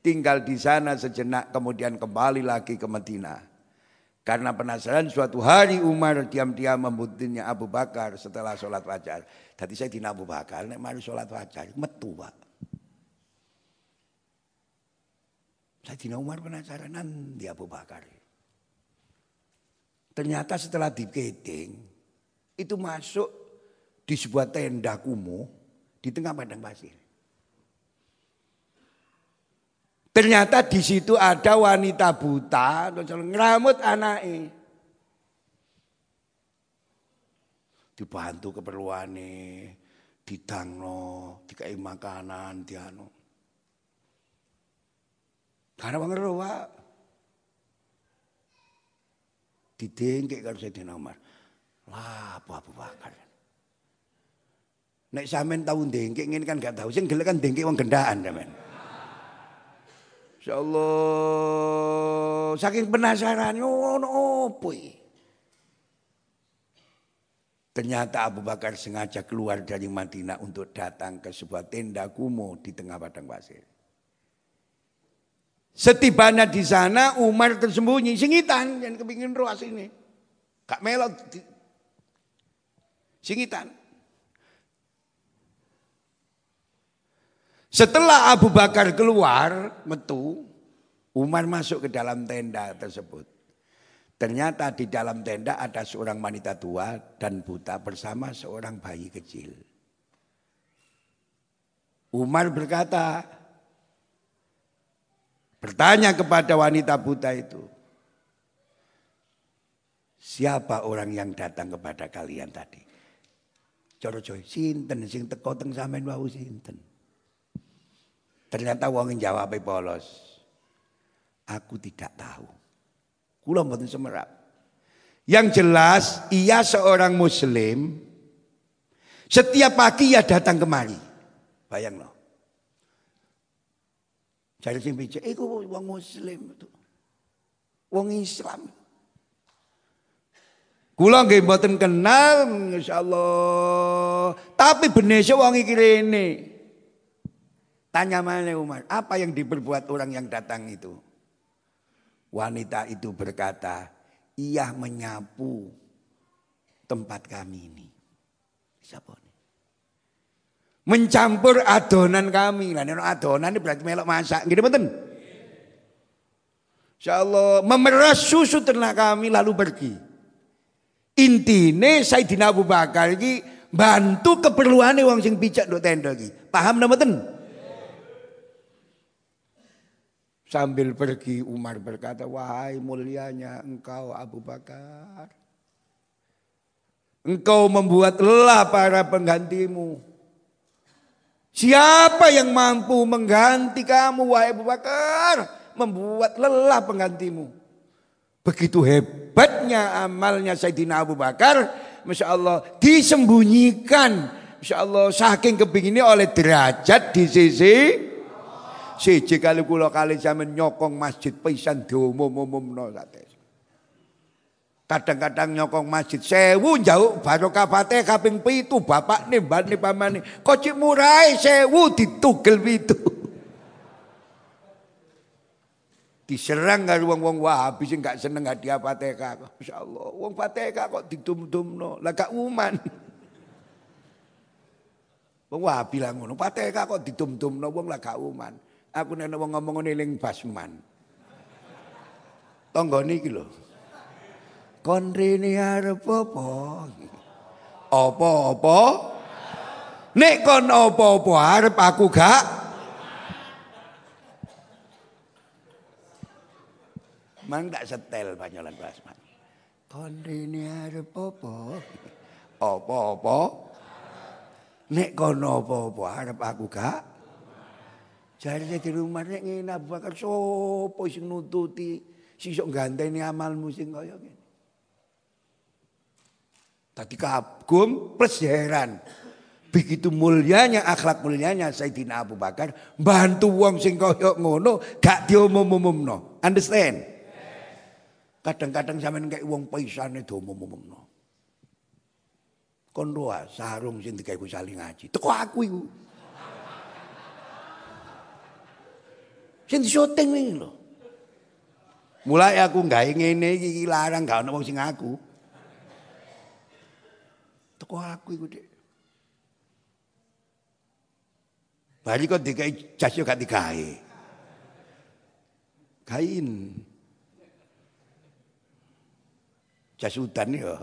Tinggal di sana sejenak kemudian kembali lagi ke Madinah. Karena penasaran suatu hari Umar diam-diam membuntinya Abu Bakar setelah sholat fajar. Tadi saya dina Abu Bakar, nek mari sholat fajar, metu pak. Saya dina Umar penasaran nanti Abu Bakar. Ternyata setelah diketing, itu masuk di sebuah tenda kumuh di tengah padang pasir. Ternyata di situ ada wanita buta ngeramut anaknya. Dibantu keperluannya, didangno, dikai makanan, dianu. Karena bang Pak. Didengkek karo Sayyidina Umar. Lah apa Bakar. Nek sampean tahu dengkek ngene kan gak tahu. Sing gelek kan dengkek wong gendaan sampean. Insya Allah saking penasaran ngono opo Ternyata Abu Bakar sengaja keluar dari Madinah untuk datang ke sebuah tenda kumuh di tengah padang pasir. Setibanya di sana Umar tersembunyi singitan yang kepingin ruas ini. Kak melot singitan. Setelah Abu Bakar keluar, metu, Umar masuk ke dalam tenda tersebut. Ternyata di dalam tenda ada seorang wanita tua dan buta bersama seorang bayi kecil. Umar berkata, bertanya kepada wanita buta itu, siapa orang yang datang kepada kalian tadi? Coro coy, sinten sing teko teng sampean wau sinten? Ternyata wong jawab polos. Aku tidak tahu. Kula mboten semerap. Yang jelas ia seorang muslim setiap pagi ia datang kemari. Bayang loh. Cari sing bijak, iku wong muslim itu. Wong Islam. Kula nggih mboten kenal insyaallah. Tapi benesnya wong iki rene. Tanya mana Umar, apa yang diperbuat orang yang datang itu? Wanita itu berkata, ia menyapu tempat kami ini. Siapa ini? Mencampur adonan kami. Lah adonan ini berarti melok masak. Gitu betul? Insya Allah memeras susu ternak kami lalu pergi. Intine Sayyidina Abu Bakar ini bantu keperluan wong sing pijak do tenda iki. Paham napa mboten? Sambil pergi Umar berkata, wahai mulianya engkau Abu Bakar. Engkau membuat lelah para penggantimu. Siapa yang mampu mengganti kamu wahai Abu Bakar? Membuat lelah penggantimu. Begitu hebatnya amalnya Sayyidina Abu Bakar. Masya Allah disembunyikan. Masya Allah saking kepinginnya oleh derajat di sisi Siji kali kula kali zaman nyokong masjid pisan diumum-umumno sates. Kadang-kadang nyokong masjid sewu jauh barokah Fatih kaping pitu bapak nih bani pamani. Kocik murai sewu ditugel pitu. Diserang karo wong-wong Wahabi sing gak seneng hadiah Fatihah. Masyaallah, wong Fatihah kok didum-dumno, lah gak uman. Wong Wahabi lah ngono, kok didum-dumno wong lah gak uman. Aku nek wong ngomong ning basman. Tanggane iki lho. Kon rene arep apa? Apa-apa? Nek kon apa-apa arep aku gak Mang tak setel banyolan basman. Kon rene arep apa? Apa-apa? Nek kon apa-apa arep aku gak Jare di rumah nek ngene Abu Bakar sapa sing nututi sing ganteni amalmu sing kaya ngene. Tadi kagum plus heran. Begitu mulianya akhlak mulianya Sayyidina Abu Bakar bantu wong sing kaya ngono gak diumum-umumno. Understand? Kadang-kadang sampean kayak wong paisane diumum-umumno. Kon roa sarung sing digawe saling ngaji. Teko aku iku. Sing syuting iki lho. Mulai aku gawe ngene iki larang gak ono wong sing aku. Teko aku iku, Dik. Bari kok dikai jas yo gak digawe. Kain. Jas udan yo.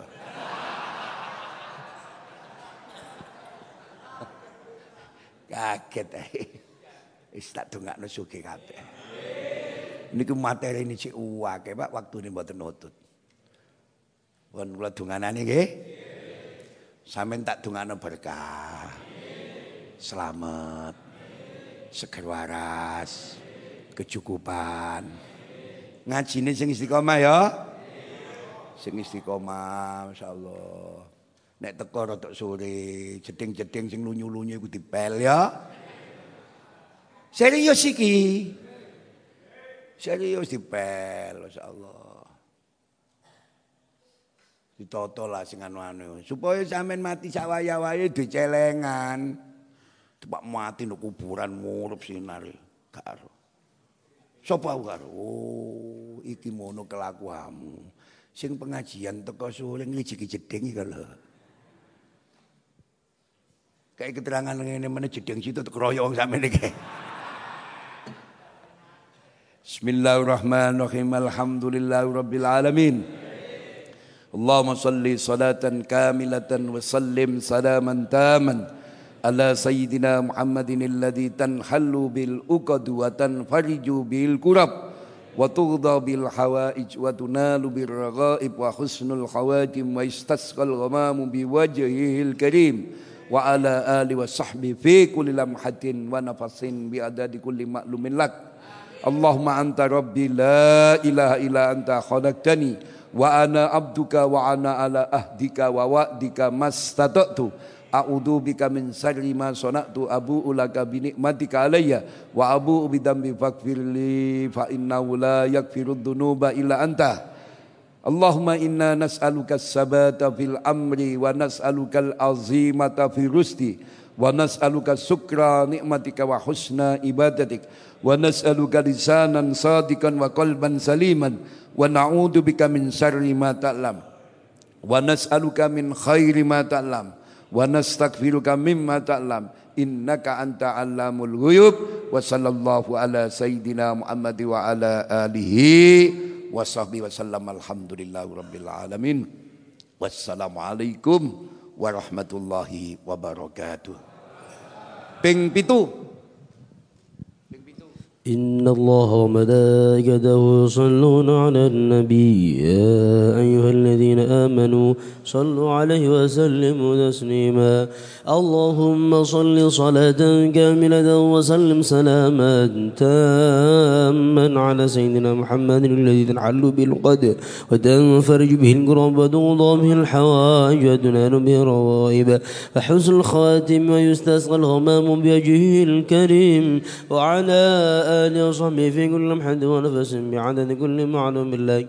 Kaget ae. Wis tak dongakno sugih kabeh. Niku materi ini cek uwake, Pak, waktune mboten nutut. Pun kula donganane nggih. Sampeyan tak dongakno berkah. Selamat seger waras, kecukupan. Ngajine sing istiqomah ya. Sing istiqomah masyaallah. Nek teko rada sore, jeding-jeding sing lunyu-lunyu iku dipel ya. Serius iki. Serius dipel masyaallah. Ditoto lah sing anu-anu supaya sampean mati sak waya-waye dicelengan. Tepak mati no kuburan murup sinar. Karo. Sopo karo? Oh, iki mono kelakuanmu. Sing pengajian teko sore ngijiki jeding iki lho. Kayak keterangan ngene meneh jeding situ keroyok wong sampeyan iki. Bismillahirrahmanirrahim. Alhamdulillahirabbil alamin. Allahumma salli salatan kamilatan wa sallim salaman taman ala sayyidina Muhammadin alladhi tanhallu bil uqad wa tanfariju bil kurab wa tughda bil hawaij wa tunalu bir ragaib wa husnul khawatim wa istasqal ghamamu bi wajhihil karim wa ala ali wa sahbi fi kulli lamhatin wa nafasin bi adadi kulli ma'lumin lak. Allahumma anta rabbi la ilaha illa anta khalaqtani wa ana abduka wa ana ala ahdika wa wa'dika mastata'tu. A'udhu bika min syarri ma sonatu abu ulaka binikmatika alayya wa abu bidambi fakfirli fa inna la yakfirud dunuba illa anta. Allahumma inna nas'aluka sabata fil amri wa nas'aluka al-azimata fi rusti wa nas'aluka sukra nikmatika wa husna ibadatik wa nas'aluka lisanan sadikan wa qalban saliman wa na'udzu bika min syarri ma ta'lam. Wa khairi ma ta'lam. Wa nastaghfiruka mimma ta'lam. Anta allamul ghuyub. Wa ala sayyidina Muhammad wa ala alihi wa sahbihi wa sallam. Alhamdulillahi rabbil alamin. Wassalamu alaikum warahmatullahi wabarakatuh إن الله وملائكته يصلون على النبي. يا أيها الذين آمنوا صلوا عليه وسلموا تسليما. اللهم صل صلاة كاملة وسلم سلاما تاما على سيدنا محمد الذي تنحل بالقدر وتنفرج به الكرب وتوضى به الحوائج وتنال به الروائب. فحسن الخاتم ويستسقى الغمام بوجهه الكريم. وعلى آله وصحبه في كل لمحة ونفس بعدد كل معلوم الله